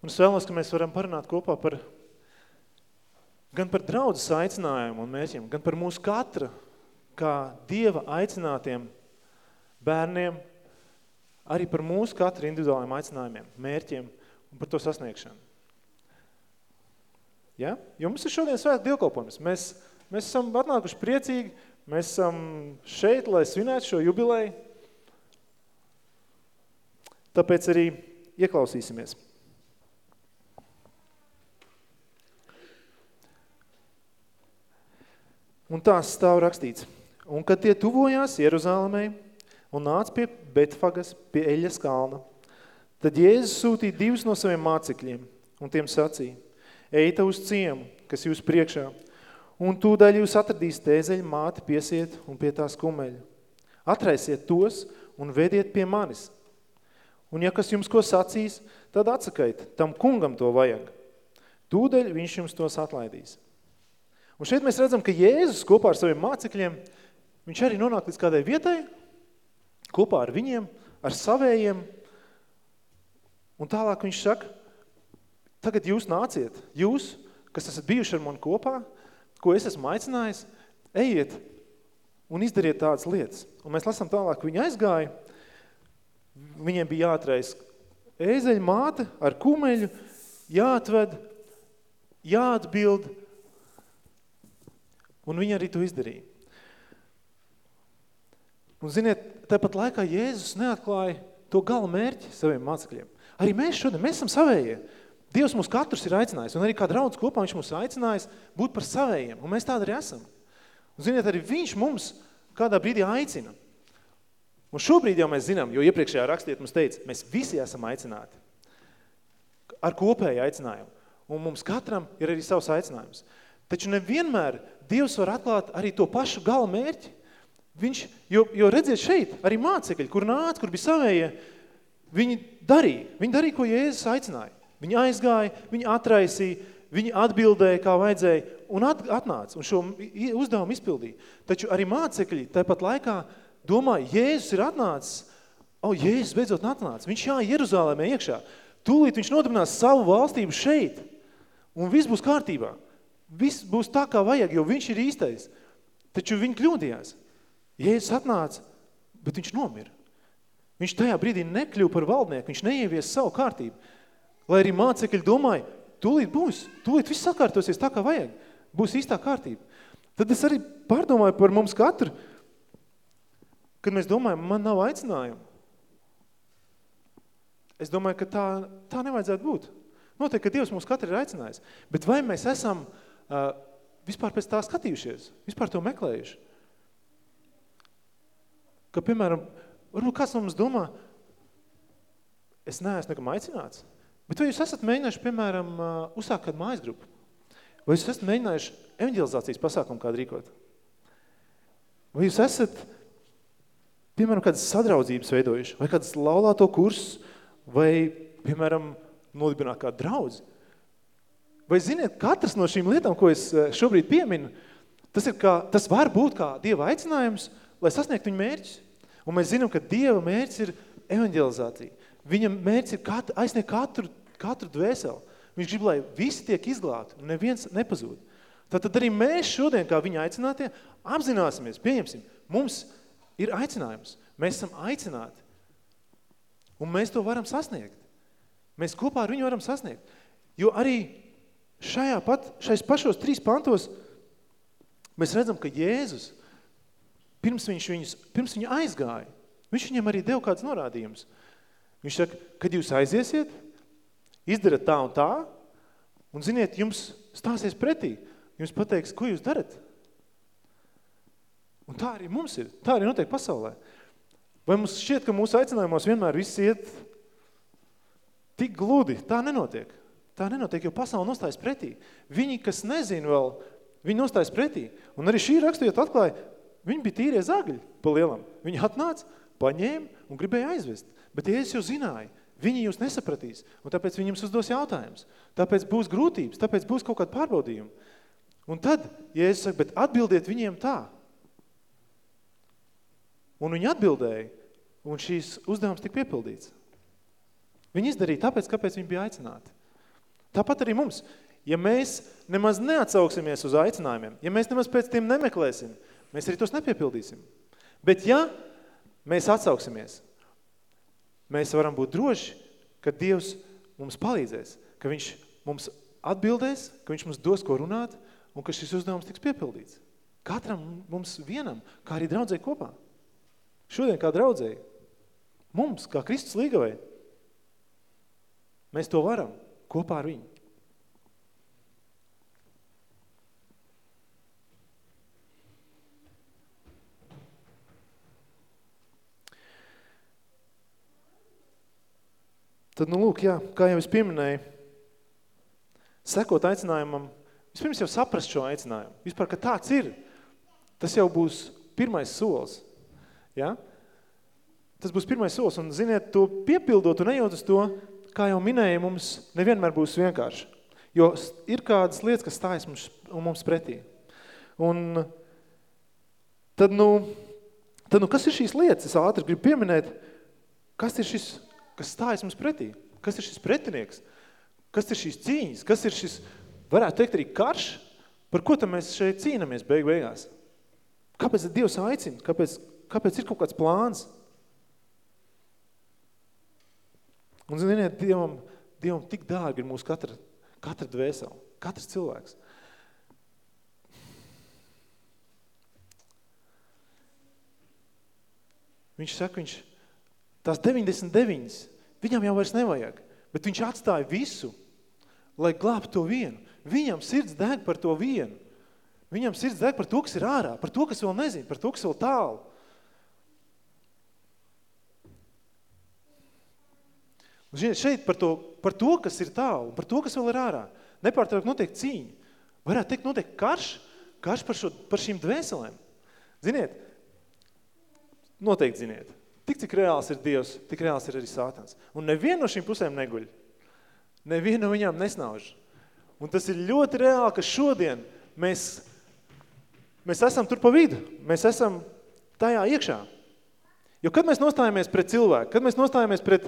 Un es vēlos, ka mēs varam parunāt kopā par gan par draudzes aicinājumu un mērķiem, gan par mūsu katra, kā Dieva aicinātiem bērniem, arī par mūsu katra individuāliem aicinājumiem, mērķiem un par to sasniegšanu. Ja? Jo mums ir šodien svēta dievkalpojums. Mēs, mēs esam atnākuši priecīgi, mēs esam šeit, lai svinētu šo jubilēju. Tāpēc arī ieklausīsimies. Un tās stāv rakstīts. Un kad tie tuvojās Jeruzālēmai un nāca pie Betfagas, pie Eļas kalna, tad Jēzus sūtīja divus no saviem mācekļiem un tiem sacīja, eita uz ciemu, kas jūs priekšā, un tūdaļ jūs atradīs tēzeļu māti piesiet un pie tās kumeļa. Atraisiet tos un vediet pie manis. Un ja kas jums ko sacīs, tad atsakait, tam kungam to vajag. Tūdaļ viņš jums tos atlaidīs. Un šeit mēs redzam, ka Jēzus kopā ar saviem mācekļiem, viņš arī nonāk līdz kādai vietai, kopā ar viņiem, ar savējiem, un tālāk viņš saka, tagad jūs nāciet, jūs, kas esat bijuši ar mani kopā, ko es esmu aicinājis, ejiet un izdariet tādas lietas. Un mēs lasām tālāk, viņi aizgāja, viņiem bija jāatreiz ēzeļa māte ar kumeļu, jāatved, jāatbild, Un viņi arī to izdarīja. Un ziniet, tāpat laikā Jēzus neatklāja to gala mērķi saviem mācekļiem. Arī mēs šodien, mēs esam savējie. Dievs mūs katrs ir aicinājis, un arī kā draudz kopā viņš mūs aicinājis būt par savējiem, un mēs tādi arī esam. Un ziniet, arī viņš mums kādā brīdī aicina. Un šobrīd jau mēs zinām, jo iepriekšējā rakstiet mums teica, mēs visi esam aicināti ar kopēju aicinājumu. Un mums katram ir arī savs aicinājums. Taču nevienmēr Dievs var atklāt arī to pašu gala mērķi. Viņš, jo, jo redziet šeit, arī mācekļi, kur nāca, kur bija savējie, viņi darīja. Viņi darīja, ko Jēzus aicināja. Viņi aizgāja, viņi atraisīja, viņi atbildēja, kā vajadzēja, un at, atnāca, un šo uzdevumu izpildīja. Taču arī mācekļi tāpat laikā domāja, Jēzus ir atnācis, o, Jēzus beidzot atnāca, viņš jā, Jeruzālēmē iekšā. Tūlīt viņš nodibinās savu valstību šeit, un viss būs kārtībā. Viss būs tā, kā vajag, jo viņš ir īstais. Taču viņi kļūdījās. Jēzus atnāca, bet viņš nomira. Viņš tajā brīdī nekļuva par valdnieku, viņš neievies savu kārtību. Lai arī mācekļi domāja, tūlīt būs, tūlīt viss sakārtosies tā, kā vajag. Būs īstā kārtība. Tad es arī pārdomāju par mums katru, kad mēs domājam, man nav aicinājumu. Es domāju, ka tā, tā nevajadzētu būt. Noteikti, ka Dievs mūs katru ir aicinājis. Bet vai mēs esam uh, vispār pēc tā skatījušies, vispār to meklējuši. Ka, piemēram, varbūt kāds no mums domā, es neesmu nekam aicināts, bet vai jūs esat mēģinājuši, piemēram, uzsākt kādu mājas grupu? Vai jūs esat mēģinājuši evanģelizācijas pasākumu kādu rīkot? Vai jūs esat, piemēram, kādas sadraudzības veidojuši, vai kādas laulāto kursus, vai, piemēram, nodibināt kādu draudzi? Vai ziniet, katrs no šīm lietām, ko es šobrīd pieminu, tas, ir kā, tas var būt kā Dieva aicinājums, lai sasniegtu viņa mērķus. Un mēs zinām, ka Dieva mērķis ir evanģelizācija. Viņa mērķis ir katru, aizsniegt katru, katru dvēseli. Viņš grib, lai visi tiek izglāti un neviens nepazūd. Tātad arī mēs šodien, kā viņa aicinātie, apzināsimies, pieņemsim, mums ir aicinājums. Mēs esam aicināti. Un mēs to varam sasniegt. Mēs kopā ar viņu varam sasniegt. Jo arī šajā pat, šais pašos trīs pantos mēs redzam, ka Jēzus, pirms, viņš viņus, pirms viņa aizgāja, viņš viņam arī deva kāds norādījums. Viņš saka, kad jūs aiziesiet, izdarat tā un tā, un ziniet, jums stāsies pretī. Jums pateiks, ko jūs darat? Un tā arī mums ir. Tā arī notiek pasaulē. Vai mums šķiet, ka mūsu aicinājumos vienmēr viss iet tik gludi? Tā nenotiek. Tā nenotiek, jo pasauli nostājas pretī. Viņi, kas nezin vēl, viņi nostājas pretī. Un arī šī rakstujot atklāja, viņi bija tīrie zagļi pa lielam. Viņi atnāca, paņēma un gribēja aizvest. Bet Jēzus jau zināja, viņi jūs nesapratīs, un tāpēc viņi jums uzdos jautājumus. Tāpēc būs grūtības, tāpēc būs kaut kāda pārbaudījuma. Un tad Jēzus saka, bet atbildiet viņiem tā. Un viņi atbildēja, un šīs uzdevums tika piepildīts. Viņi izdarīja tāpēc, kāpēc viņi bija aicināti. Tāpat arī mums. Ja mēs nemaz neatsauksimies uz aicinājumiem, ja mēs nemaz pēc tiem nemeklēsim, mēs arī tos nepiepildīsim. Bet ja mēs atsauksimies, mēs varam būt droši, ka Dievs mums palīdzēs, ka viņš mums atbildēs, ka viņš mums dos ko runāt un ka šis uzdevums tiks piepildīts. Katram mums vienam, kā arī draudzē kopā. Šodien kā draudzēji, mums, kā Kristus līgavai, mēs to varam kopā ar viņu. Tad, nu, lūk, jā, kā jau es pieminēju, sekot aicinājumam, vispirms jau saprast šo aicinājumu. Vispār, ka tāds ir, tas jau būs pirmais solis. Ja? Tas būs pirmais solis, un ziniet, to piepildot un ejot uz to, kā jau minēju, mums nevienmēr būs vienkārši. Jo ir kādas lietas, kas stājas mums, mums pretī. Un tad, nu, tad, nu, kas ir šīs lietas? Es ātri gribu pieminēt, kas ir šis, kas stājas mums pretī? Kas ir šis pretinieks? Kas ir šīs cīņas? Kas ir šis, varētu teikt, arī karš? Par ko tam mēs šeit cīnamies beig beigās? Kāpēc Dievs aicina? Kāpēc, kāpēc ir kaut kāds plāns? Un, ziniet, Dievam, Dievam tik dārgi ir mūsu katra, katra dvēseli, katrs cilvēks. Viņš saka, viņš, tās 99, viņam jau vairs nevajag, bet viņš atstāja visu, lai glābtu to vienu. Viņam sirds deg par to vienu. Viņam sirds deg par to, kas ir ārā, par to, kas vēl nezina, par to, kas vēl tālu. Šeit par to, par to, kas ir tālu, par to, kas vēl ir ārā, nepārtrauk notiek cīņa. Varētu teikt, notiek karš, karš par, šo, par šīm dvēselēm. Ziniet, noteikti ziniet, tik cik reāls ir Dievs, tik reāls ir arī sātans. Un neviena no šīm pusēm neguļ. Neviena no viņām nesnauž. Un tas ir ļoti reāli, ka šodien mēs, mēs esam tur pa vidu. Mēs esam tajā iekšā. Jo kad mēs nostājamies pret cilvēku, kad mēs nostājamies pret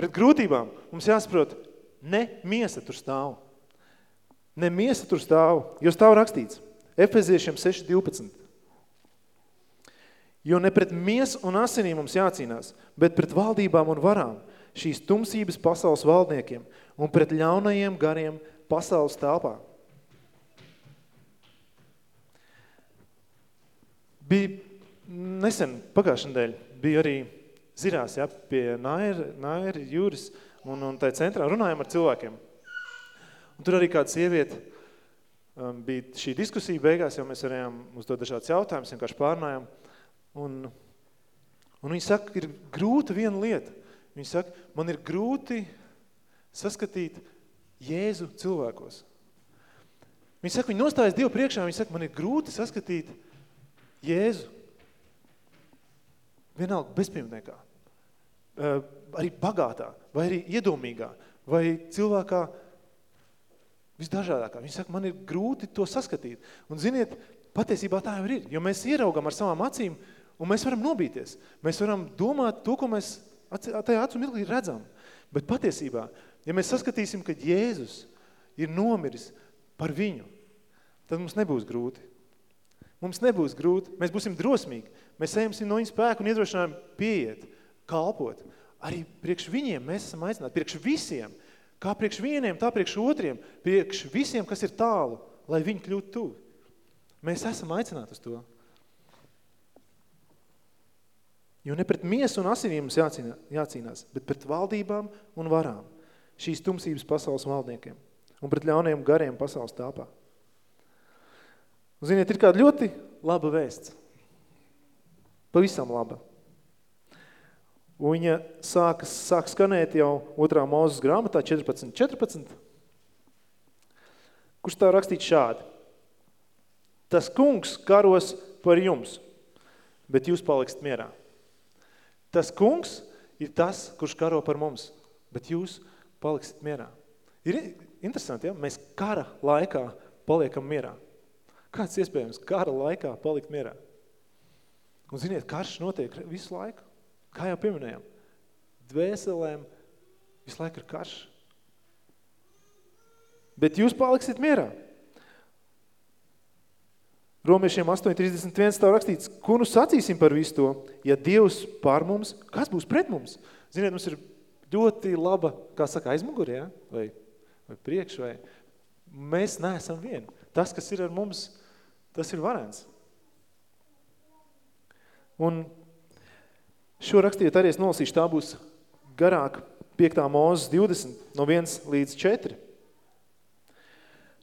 pret grūtībām, mums jāsaprot, ne miesa tur stāv. Ne miesa tur stāv, jo stāv rakstīts. Efeziešiem 6.12. Jo ne pret mies un asinīm mums jācīnās, bet pret valdībām un varām, šīs tumsības pasaules valdniekiem un pret ļaunajiem gariem pasaules telpā. Bija nesen, pagājušajā nedēļ, bija arī zirās, ja, pie Naira, Naira jūras un, un tā centrā runājam ar cilvēkiem. Un tur arī kāda sieviete um, bija šī diskusija beigās, jo mēs varējām uzdot dažādas jautājumus, vienkārši pārnājām. Un, un viņi saka, ir grūta viena lieta. Viņi saka, man ir grūti saskatīt Jēzu cilvēkos. Viņi saka, viņi nostājas Dievu priekšā, viņi saka, man ir grūti saskatīt Jēzu. Vienalga bezpilnniekā. arī bagātā, vai arī iedomīgā, vai cilvēkā, Visdažādākā. Viņi saka, man ir grūti to saskatīt. Un ziniet, patiesībā tā jau ir, jo mēs ieraugam ar savām acīm un mēs varam nobīties. Mēs varam domāt to, ko mēs tajā acu mirklī redzam. Bet patiesībā, ja mēs saskatīsim, ka Jēzus ir nomiris par viņu, tad mums nebūs grūti. Mums nebūs grūti, mēs būsim drosmīgi, mēs ejamsim no viņa spēku un iedrošinājumu pieiet, kalpot. Arī priekš viņiem mēs esam aicināti, priekš visiem, kā priekš vieniem, tā priekš otriem, priekš visiem, kas ir tālu, lai viņi kļūtu tuvi. Mēs esam aicināti uz to. Jo ne pret miesu un asinīm mums jācīnā, jācīnās, bet pret valdībām un varām, šīs tumsības pasaules valdniekiem un pret ļauniem gariem pasaules tāpā. Un, ziniet, ir kāda ļoti laba vēsts. Pavisam laba. Un viņa sāk, sāk skanēt jau otrā mūzes grāmatā 14.14, 14, kurš tā rakstīt šādi. Tas kungs karos par jums, bet jūs paliksiet mierā. Tas kungs ir tas, kurš karo par mums, bet jūs paliksiet mierā. Ir interesanti, ja? Mēs kara laikā paliekam mierā. Kāds iespējams kara laikā palikt mierā? Un ziniet, karš notiek visu laiku. Kā jau pieminējām, dvēselēm visu laiku ir karš. Bet jūs paliksiet mierā. Romiešiem 8.31 tā rakstīts, ko nu sacīsim par visu to, ja Dievs pār mums, kas būs pret mums? Ziniet, mums ir ļoti laba, kā saka, aizmuguri, ja? vai, vai priekš, vai mēs neesam vieni. Tas, kas ir ar mums, tas ir varens. Un šo rakstījot arī es nolasīšu, tā būs garāk 5. mūzes 20, no 1 līdz 4.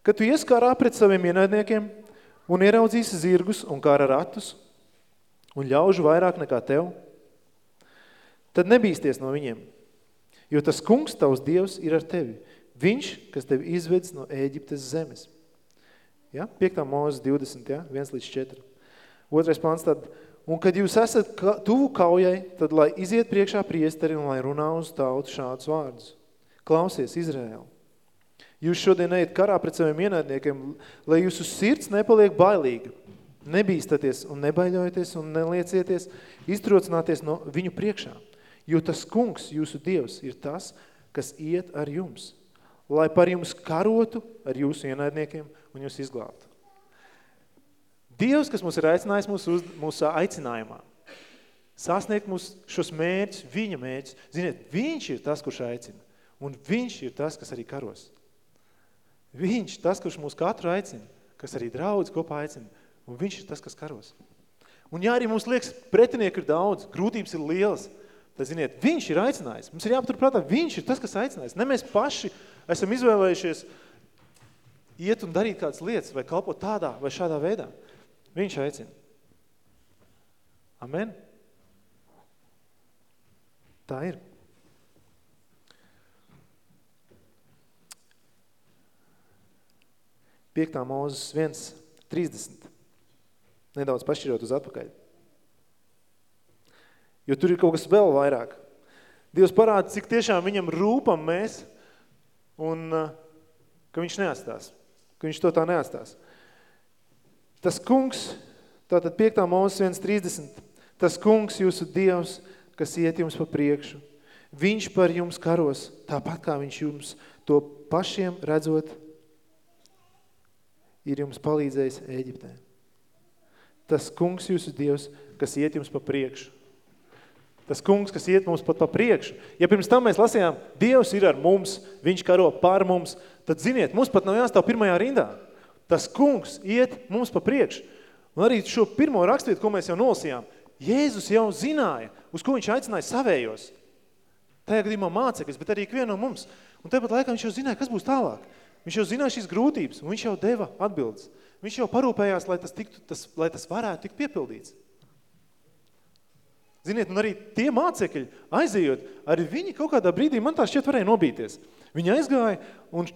Kad tu ieskārā pret saviem ienaidniekiem, un ieraudzīsi zirgus un kara ratus un ļaužu vairāk nekā tev, tad nebīsties no viņiem, jo tas kungs tavs Dievs ir ar tevi, viņš, kas tevi izvedz no Ēģiptes zemes. Ja? 5. mūzes 20, ja? 1 līdz 4. Otrais pāns tad, un kad jūs esat tuvu kaujai, tad lai iziet priekšā priesteri un lai runā uz tautu šādus vārdus. Klausies, Izraēlu, Jūs šodien ejat karā pret saviem ienaidniekiem, lai jūsu sirds nepaliek bailīga. Nebīstaties un nebaiļojaties un neliecieties, iztrocināties no viņu priekšā. Jo tas kungs, jūsu dievs, ir tas, kas iet ar jums, lai par jums karotu ar jūsu ienaidniekiem un jūs izglābtu. Dievs, kas mums ir aicinājis mūsu, uz, mūsu aicinājumā, sasniegt mūs šos mērķus, viņa mērķus, ziniet, viņš ir tas, kurš aicina, un viņš ir tas, kas arī karos. Viņš, tas, kurš mūs katru aicina, kas arī draudz kopā aicina, un viņš ir tas, kas karos. Un ja arī mums liekas, pretinieku ir daudz, grūtības ir lielas, tad, ziniet, viņš ir aicinājis. Mums ir jāpaturprātā, viņš ir tas, kas aicinājis. Ne mēs paši esam izvēlējušies iet un darīt kādas lietas, vai kalpot tādā vai šādā veidā. Viņš aicina. Amen? Tā ir. 5. mūzes 1, 30. Nedaudz pašķirot uz atpakaļ. Jo tur ir kaut kas vēl vairāk. Dievs parāda, cik tiešām viņam rūpam mēs un uh, ka viņš neatstās, ka viņš to tā neatstās. Tas kungs, tātad 5. mūzes 1.30, tas kungs jūsu Dievs, kas iet jums pa priekšu, viņš par jums karos, tāpat kā viņš jums to pašiem redzot ir jums palīdzējis Ēģiptē. Tas kungs jūsu Dievs, kas iet jums pa priekšu. Tas kungs, kas iet mums pat pa priekšu. Ja pirms tam mēs lasījām, Dievs ir ar mums, viņš karo par mums, tad ziniet, mums pat nav jāstāv pirmajā rindā. Tas kungs iet mums pa priekšu. Un arī šo pirmo rakstvietu, ko mēs jau nolasījām, Jēzus jau zināja, uz ko viņš aicināja savējos. Tajā gadījumā mācekļus, bet arī ikvienu no mums. Un tāpat laikā viņš jau zināja, kas būs tālāk. Viņš jau zināja šīs grūtības, un viņš jau deva atbildes. Viņš jau parūpējās, lai tas, tiktu, tas, lai tas varētu tikt piepildīts. Ziniet, un arī tie mācekļi, aizejot, arī viņi kaut kādā brīdī, man tā šķiet, varēja nobīties. Viņi aizgāja, un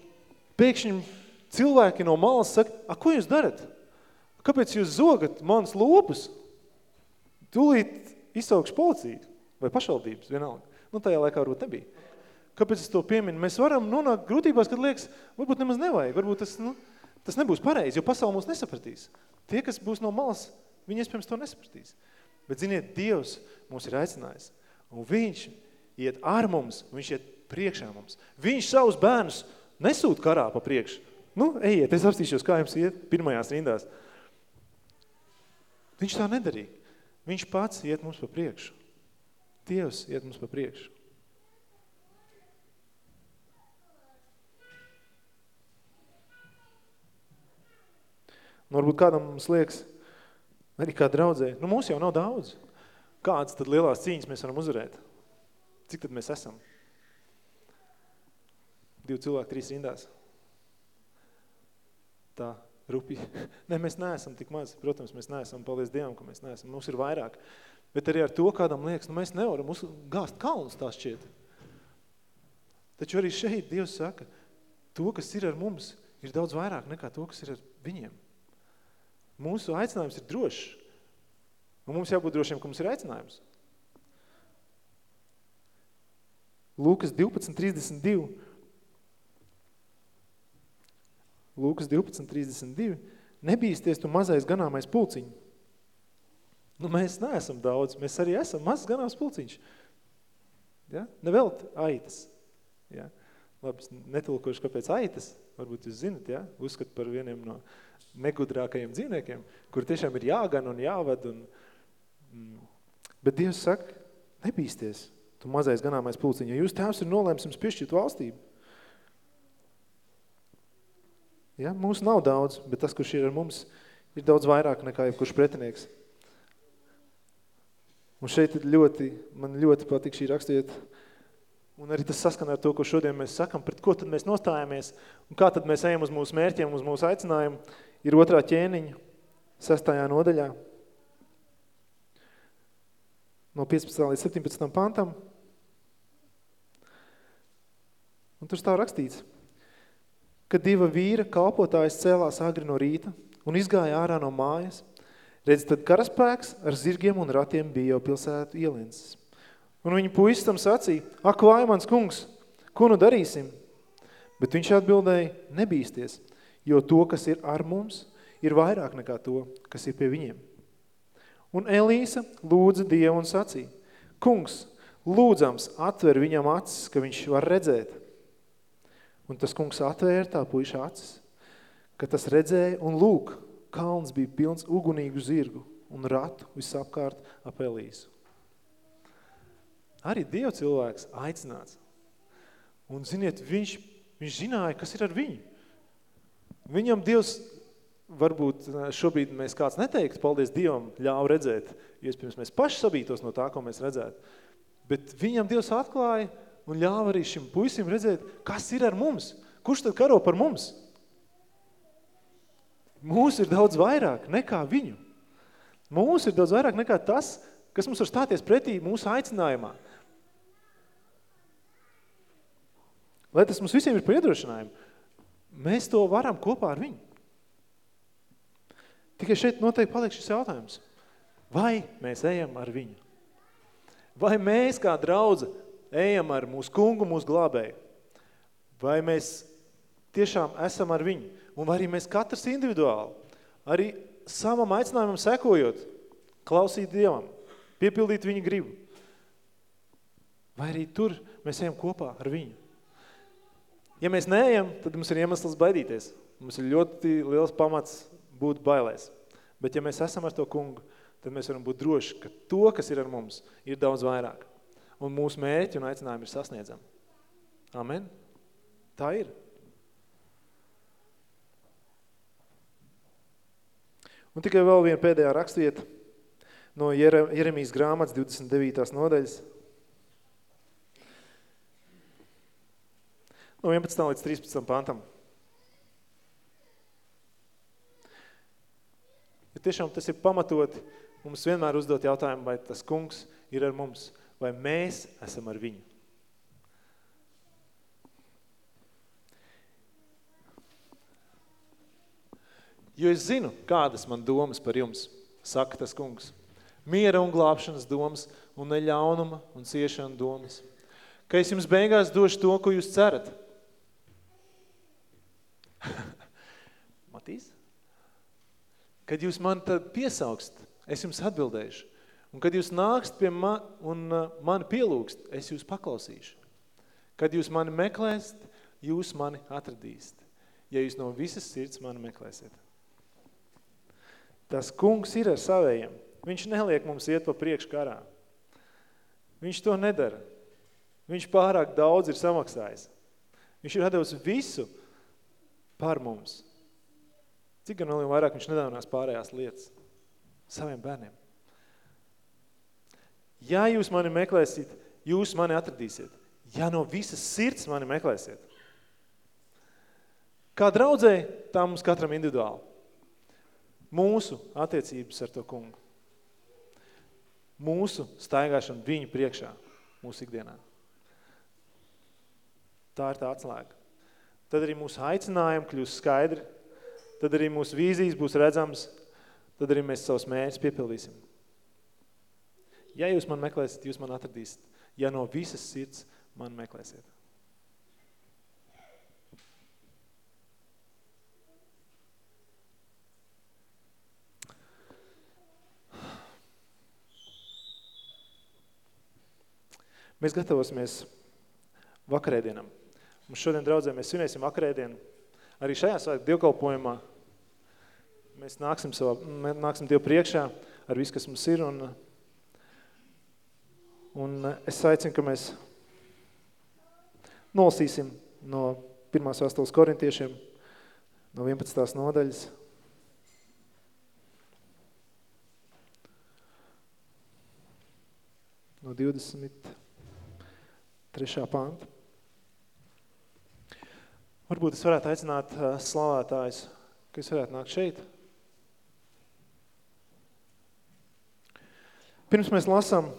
pēkšņi cilvēki no malas saka, a, ko jūs darat? Kāpēc jūs zogat manas lopus? Tūlīt izsaukšu policiju vai pašvaldības, vienalga. Nu, tajā laikā varbūt nebija. Kāpēc es to pieminu? Mēs varam nonākt grūtībās, kad liekas, varbūt nemaz nevajag, varbūt tas, nu, tas nebūs pareizi, jo pasauli mūs nesapratīs. Tie, kas būs no malas, viņi iespējams to nesapratīs. Bet, ziniet, Dievs mūs ir aicinājis. Un viņš iet ar mums, viņš iet priekšā mums. Viņš savus bērnus nesūt karā pa priekšu. Nu, ejiet, es apstīšos, kā jums iet pirmajās rindās. Viņš tā nedarīja. Viņš pats iet mums pa priekšu. Dievs iet mums pa priekšu. Nu, varbūt kādam mums liekas, arī kā draudzē, nu mūs jau nav daudz. Kādas tad lielās cīņas mēs varam uzvarēt? Cik tad mēs esam? Divi cilvēki, trīs rindās. Tā, rupi. Ne, mēs neesam tik maz. Protams, mēs neesam, paldies Dievam, ka mēs neesam. Mums ir vairāk. Bet arī ar to kādam liekas, nu mēs nevaram gāzt kalnus tā šķiet. Taču arī šeit Dievs saka, to, kas ir ar mums, ir daudz vairāk nekā to, kas ir ar viņiem. Mūsu aicinājums ir drošs. Un mums jābūt drošiem, ka mums ir aicinājums. Lūkas 12.32. Lūkas 12.32. Nebīsties tu mazais ganāmais pulciņ. Nu, mēs neesam daudz, mēs arī esam mazs ganāms pulciņš. Ja? Nevelt aitas. Ja? Labi, netulkošu, kāpēc aitas, varbūt jūs zinat, ja? uzskat par vieniem no negudrākajiem dzīvniekiem, kur tiešām ir jāgan un jāved. Un, mm. Bet Dievs saka, nebīsties, tu mazais ganāmais pulciņ, jo jūs tēvs ir nolēms jums piešķirt valstību. Ja? Mūs nav daudz, bet tas, kurš ir ar mums, ir daudz vairāk nekā jebkurš pretinieks. Un šeit ļoti, man ļoti patīk šī rakstiet, un arī tas saskan ar to, ko šodien mēs sakam, pret ko tad mēs nostājamies, un kā tad mēs ejam uz mūsu mērķiem, uz mūsu aicinājumu, ir otrā ķēniņa, sastajā nodaļā, no 15. līdz 17. pantam. Un tur stāv rakstīts, ka diva vīra kalpotājas cēlās agri no rīta un izgāja ārā no mājas – Redz, tad karaspēks ar zirgiem un ratiem bija jau pilsētu ielincis. Un viņa puisis tam sacīja, ak, vai mans kungs, ko nu darīsim? Bet viņš atbildēja, nebīsties, jo to, kas ir ar mums, ir vairāk nekā to, kas ir pie viņiem. Un Elīsa lūdza Dievu un sacīja, kungs, lūdzams atver viņam acis, ka viņš var redzēt. Un tas kungs atvēra tā puiša acis, ka tas redzēja un lūk, kalns bija pilns ugunīgu zirgu un ratu visapkārt ap Elīsu. Arī Dievu cilvēks aicināts. Un, ziniet, viņš, viņš zināja, kas ir ar viņu. Viņam Dievs, varbūt šobrīd mēs kāds neteikt, paldies Dievam, ļāva redzēt, iespējams mēs paši sabītos no tā, ko mēs redzētu. Bet viņam Dievs atklāja un ļāva arī šim puisim redzēt, kas ir ar mums. Kurš tad karo par mums? Mūsu ir daudz vairāk nekā viņu. Mūsu ir daudz vairāk nekā tas, kas mums var stāties pretī mūsu aicinājumā. Lai tas mums visiem ir par iedrošinājumu, mēs to varam kopā ar viņu. Tikai šeit noteikti paliek šis jautājums. Vai mēs ejam ar viņu? Vai mēs kā draudze ejam ar mūsu kungu, mūsu glābēju? Vai mēs tiešām esam ar viņu? un arī mēs katrs individuāli, arī savam aicinājumam sekojot, klausīt Dievam, piepildīt viņa gribu. Vai arī tur mēs ejam kopā ar viņu. Ja mēs neejam, tad mums ir iemesls baidīties. Mums ir ļoti liels pamats būt bailēs. Bet ja mēs esam ar to kungu, tad mēs varam būt droši, ka to, kas ir ar mums, ir daudz vairāk. Un mūsu mērķi un aicinājumi ir sasniedzami. Amen? Tā ir. Un tikai vēl viena pēdējā rakstieta no Jeremijas grāmatas 29. nodaļas. No 11. līdz 13. pantam. Ja tiešām tas ir pamatoti, mums vienmēr uzdot jautājumu, vai tas kungs ir ar mums, vai mēs esam ar viņu. Jo es zinu, kādas man domas par jums, saka tas kungs. Miera un glābšanas domas un neļaunuma un ciešana domas. ka es jums beigās došu to, ko jūs cerat. Matīs? Kad jūs man tad piesaukst, es jums atbildēšu. Un kad jūs nākst pie man un uh, mani pielūgst, es jūs paklausīšu. Kad jūs mani meklēst, jūs mani atradīsiet. Ja jūs no visas sirds mani meklēsiet. Tas kungs ir ar savējiem. Viņš neliek mums iet pa priekšu karā. Viņš to nedara. Viņš pārāk daudz ir samaksājis. Viņš ir atdevis visu par mums. Cik gan vēl vairāk viņš nedāvinās pārējās lietas saviem bērniem. Ja jūs mani meklēsiet, jūs mani atradīsiet. Ja no visas sirds mani meklēsiet. Kā draudzē, tā mums katram individuāli. Mūsu attiecības ar to kungu. Mūsu staigāšana viņu priekšā, mūsu ikdienā. Tā ir tā atslēga. Tad arī mūsu aicinājumi kļūst skaidri, tad arī mūsu vīzijas būs redzams, tad arī mēs savus mērķus piepildīsim. Ja jūs man meklēsiet, jūs man atradīsiet. Ja no visas sirds man meklēsiet. Mēs gatavosimies vakarēdienam. Mums šodien draudzē mēs svinēsim vakarēdienu. Arī šajā svētku dievkalpojumā mēs nāksim, savā, nāksim Dievu priekšā ar visu, kas mums ir. Un, un es aicinu, ka mēs nolasīsim no pirmās vēstules korintiešiem, no 11. nodaļas. No 20. Trešā panta. Varbūt es varētu aicināt uh, slavētājus, ka es varētu nākt šeit. Pirms mēs lasām,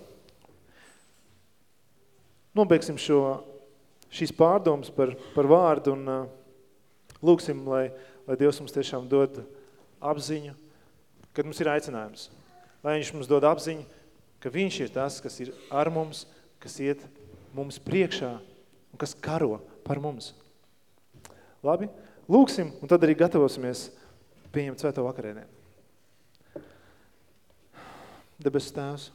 nobeigsim šo, šīs pārdomas par, par vārdu un uh, lūksim, lai, lai Dievs mums tiešām dod apziņu, kad mums ir aicinājums. Lai viņš mums dod apziņu, ka viņš ir tas, kas ir ar mums, kas iet mums priekšā un kas karo par mums. Labi? Lūksim, un tad arī gatavosimies pieņemt svēto vakarēnē. Debes tēvs,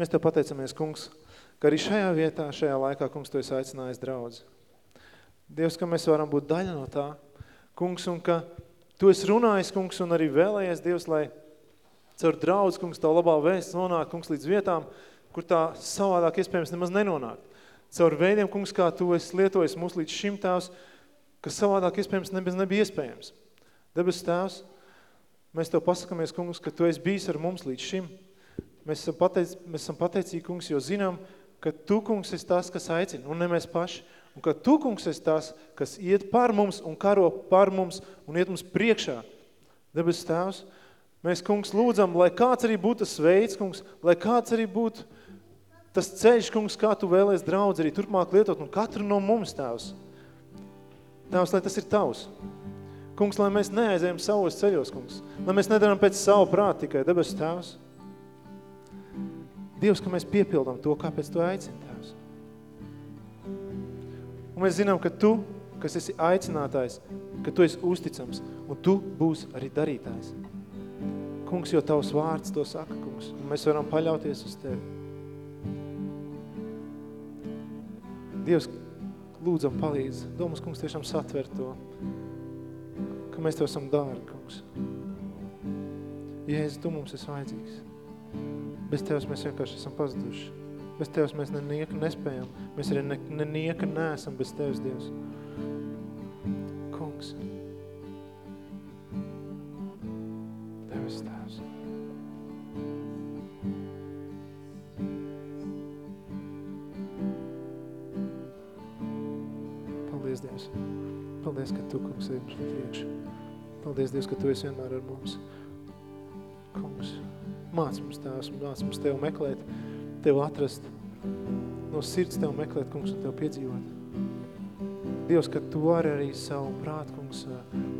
mēs Tev pateicamies, kungs, ka arī šajā vietā, šajā laikā, kungs, Tu esi aicinājis draudzi. Dievs, ka mēs varam būt daļa no tā, kungs, un ka Tu esi runājis, kungs, un arī vēlējies, Dievs, lai caur draudz, kungs, Tavu labā vēsts nonāk, kungs, līdz vietām, kur tā savādāk iespējams nemaz nenonāk. Caur veidiem, kungs, kā tu esi lietojis mūs līdz šim tēvs, kas savādāk iespējams nebija iespējams. Debes tēvs, mēs tev pasakamies, kungs, ka tu esi bijis ar mums līdz šim. Mēs esam, pateic, mēs esam pateicīgi, kungs, jo zinām, ka tu, kungs, esi tas, kas aicina, un ne mēs paši. Un ka tu, kungs, esi tas, kas iet par mums un karo par mums un iet mums priekšā. Debes tēvs, mēs, kungs, lūdzam, lai kāds arī būtu tas veids, kungs, lai kāds arī būtu tas ceļš, kungs, kā tu vēlies draudz arī turpmāk lietot, un katru no mums, tēvs. Tēvs, lai tas ir tavs. Kungs, lai mēs neaizējam savos ceļos, kungs. Lai mēs nedaram pēc savu prātu tikai debes tēvs. Dievs, ka mēs piepildam to, kāpēc tu aicini, tēvs. Un mēs zinām, ka tu, kas esi aicinātājs, ka tu esi uzticams, un tu būs arī darītājs. Kungs, jo tavs vārds to saka, kungs, un mēs varam paļauties uz tevi. Dievs, lūdzam palīdz. Domas, kungs, tiešām satver to, mēs Tev esam dārgi, kungs. Jēzus, Tu mums esi vajadzīgs. Bez Tevs mēs vienkārši esam pazuduši. Bez Tevs mēs nenieka nespējam. Mēs arī ne, nenieka neesam bez Tevs, Dievs. Kungs. Tevis Tēvs. Paldies, Dievs. Paldies, ka Tu, kungs, ej mums priekš. Paldies, Dievs, ka Tu esi vienmēr ar mums. Kungs, māc mums Tēvs, māc mums Tev meklēt, Tev atrast, no sirds Tev meklēt, kungs, un Tev piedzīvot. Dievs, ka Tu vari arī savu prātu, kungs,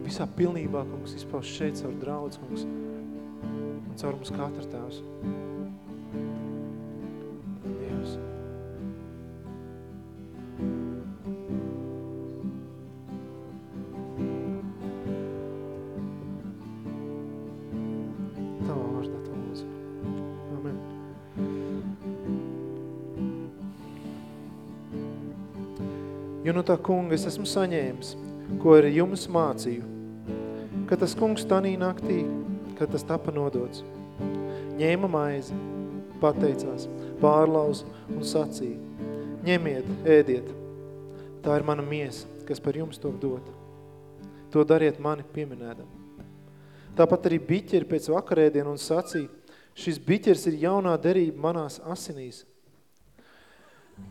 visā pilnībā, kungs, izpaust šeit caur draudz, kungs, un caur mums katru Tēvs. Dievs. No tā kunga es esmu saņēmis, ko arī jums mācīju, ka tas kungs tanī naktī, kad tas tapa nodots. Ņēma maizi, pateicās, pārlauz un sacīja, ņemiet, ēdiet, tā ir mana miesa, kas par jums to dota. To dariet mani pieminēdam. Tāpat arī biķeri pēc vakarēdienu un sacīja, šis biķers ir jaunā derība manās asinīs.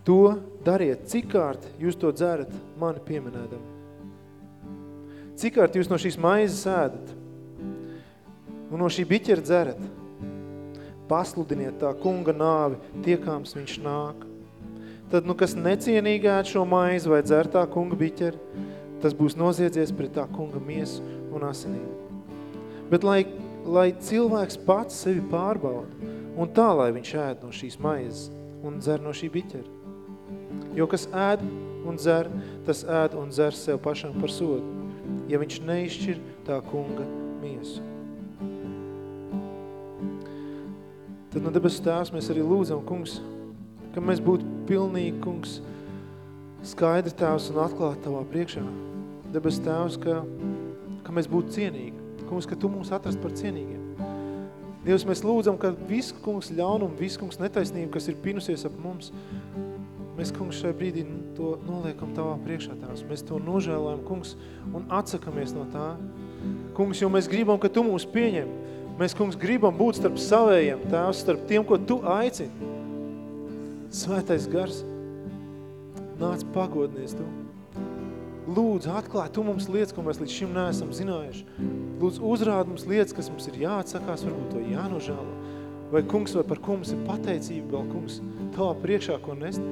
To dariet, cik kārt jūs to dzerat mani pieminēdam. Cik kārt jūs no šīs maizes ēdat un no šī biķera dzerat. Pasludiniet tā kunga nāvi, tiekāms viņš nāk. Tad, nu, kas necienīgi ēd šo maizi vai dzer tā kunga biķeri, tas būs noziedzies pret tā kunga miesu un asinīm. Bet lai, lai cilvēks pats sevi pārbauda, un tā, lai viņš ēd no šīs maizes un dzer no šī biķera. Jo kas ēd un dzer, tas ēd un dzer sev pašam par sodu, ja viņš neizšķir tā kunga miesu. Tad no debesu tēvs mēs arī lūdzam, kungs, ka mēs būtu pilnīgi, kungs, skaidri tēvs un atklāt tavā priekšā. Debesu tēvs, ka, ka mēs būtu cienīgi. Kungs, ka tu mūs atrast par cienīgiem. Dievs, mēs lūdzam, ka visu, kungs, ļaunumu, visu, kungs, netaisnību, kas ir pinusies ap mums, mēs, kungs, šai brīdī to noliekam tavā priekšā tēvs. Mēs to nožēlojam, kungs, un atsakamies no tā. Kungs, jo mēs gribam, ka tu mūs pieņem. Mēs, kungs, gribam būt starp savējiem, tēvs, starp tiem, ko tu aicini. Svētais gars, nāc pagodnies tu. Lūdzu, atklāj tu mums lietas, ko mēs līdz šim neesam zinājuši. Lūdzu, uzrāda mums lietas, kas mums ir jāatsakās, varbūt to jānožēlo. Vai, kungs, vai par ko mums ir pateicība vēl, kungs, tavā priekšā, ko nest.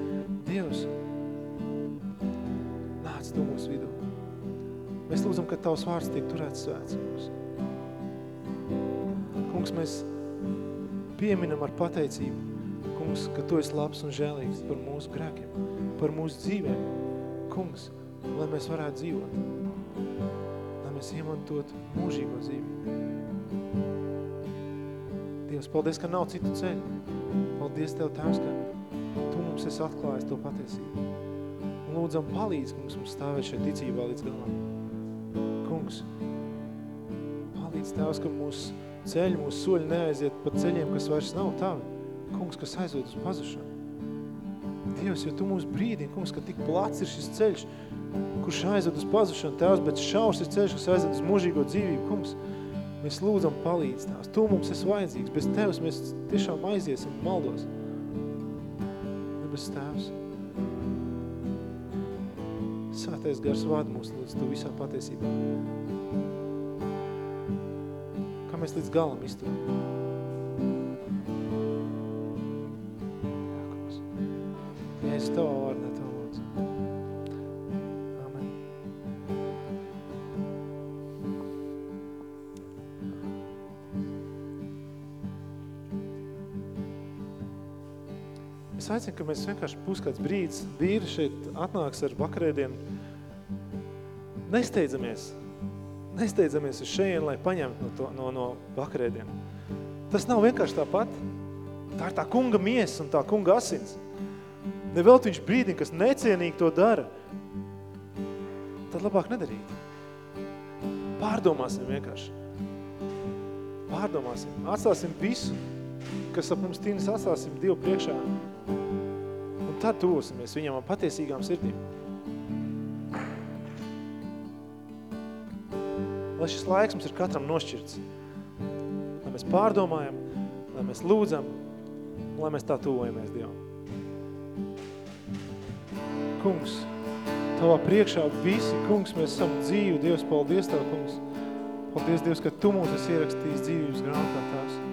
Dievs, nāc tu mūsu vidū. Mēs lūdzam, ka tavs vārds tiek turēts svēts, kungs kungs, mēs pieminam ar pateicību, kungs, ka tu esi labs un žēlīgs par mūsu grēkiem, par mūsu dzīvēm. Kungs, lai mēs varētu dzīvot, lai mēs iemantot mūžīgo dzīvi. Dievs, paldies, ka nav citu ceļu. Paldies Tev, Tēvs, ka Tu mums esi atklājis to patiesību. Un lūdzam, palīdz, kungs, mums stāvēt šeit ticībā līdz galam. Kungs, palīdz Tēvs, ka mūsu ceļi, mūsu soļi neaiziet pa ceļiem, kas vairs nav tavi. Kungs, kas aizved uz pazušanu. Dievs, jo Tu mūs brīdini, kungs, ka tik plats ir šis ceļš, kurš aizved uz pazušanu, Tēvs, bet šaurs ir ceļš, kas aizved uz mūžīgo dzīvību, kungs. Mēs lūdzam palīdz Tēvs. Tu mums esi vajadzīgs. Bez Tevs mēs tiešām aiziesim maldos. Bez Tēvs. Svētais gars vada mūs, lūdzu, Tu visā patiesībā mēs līdz galam izturam. Aicinu, ka mēs vienkārši būs kāds brīdis, vīri šeit atnāks ar vakarēdienu. Nesteidzamies, nesteidzamies uz šeien, lai paņemtu no, to, no, no vakarēdienu. Tas nav vienkārši tāpat. Tā ir tā kunga miesa un tā kunga asins. Nevēl viņš brīdī, kas necienīgi to dara, tad labāk nedarīt. Pārdomāsim vienkārši. Pārdomāsim. Atstāsim visu, kas ap mums tīnas atstāsim Dievu priekšā. Tad tuvosimies viņam ar patiesīgām sirdīm. lai šis laiks mums ir katram nošķirts. Lai mēs pārdomājam, lai mēs lūdzam, lai mēs tā tuvojamies Dievam. Kungs, Tavā priekšā visi, kungs, mēs esam dzīvi. Dievs, paldies Tev, kungs. Paldies, Dievs, ka Tu mūs esi ierakstījis dzīvības grāmatā Tavs.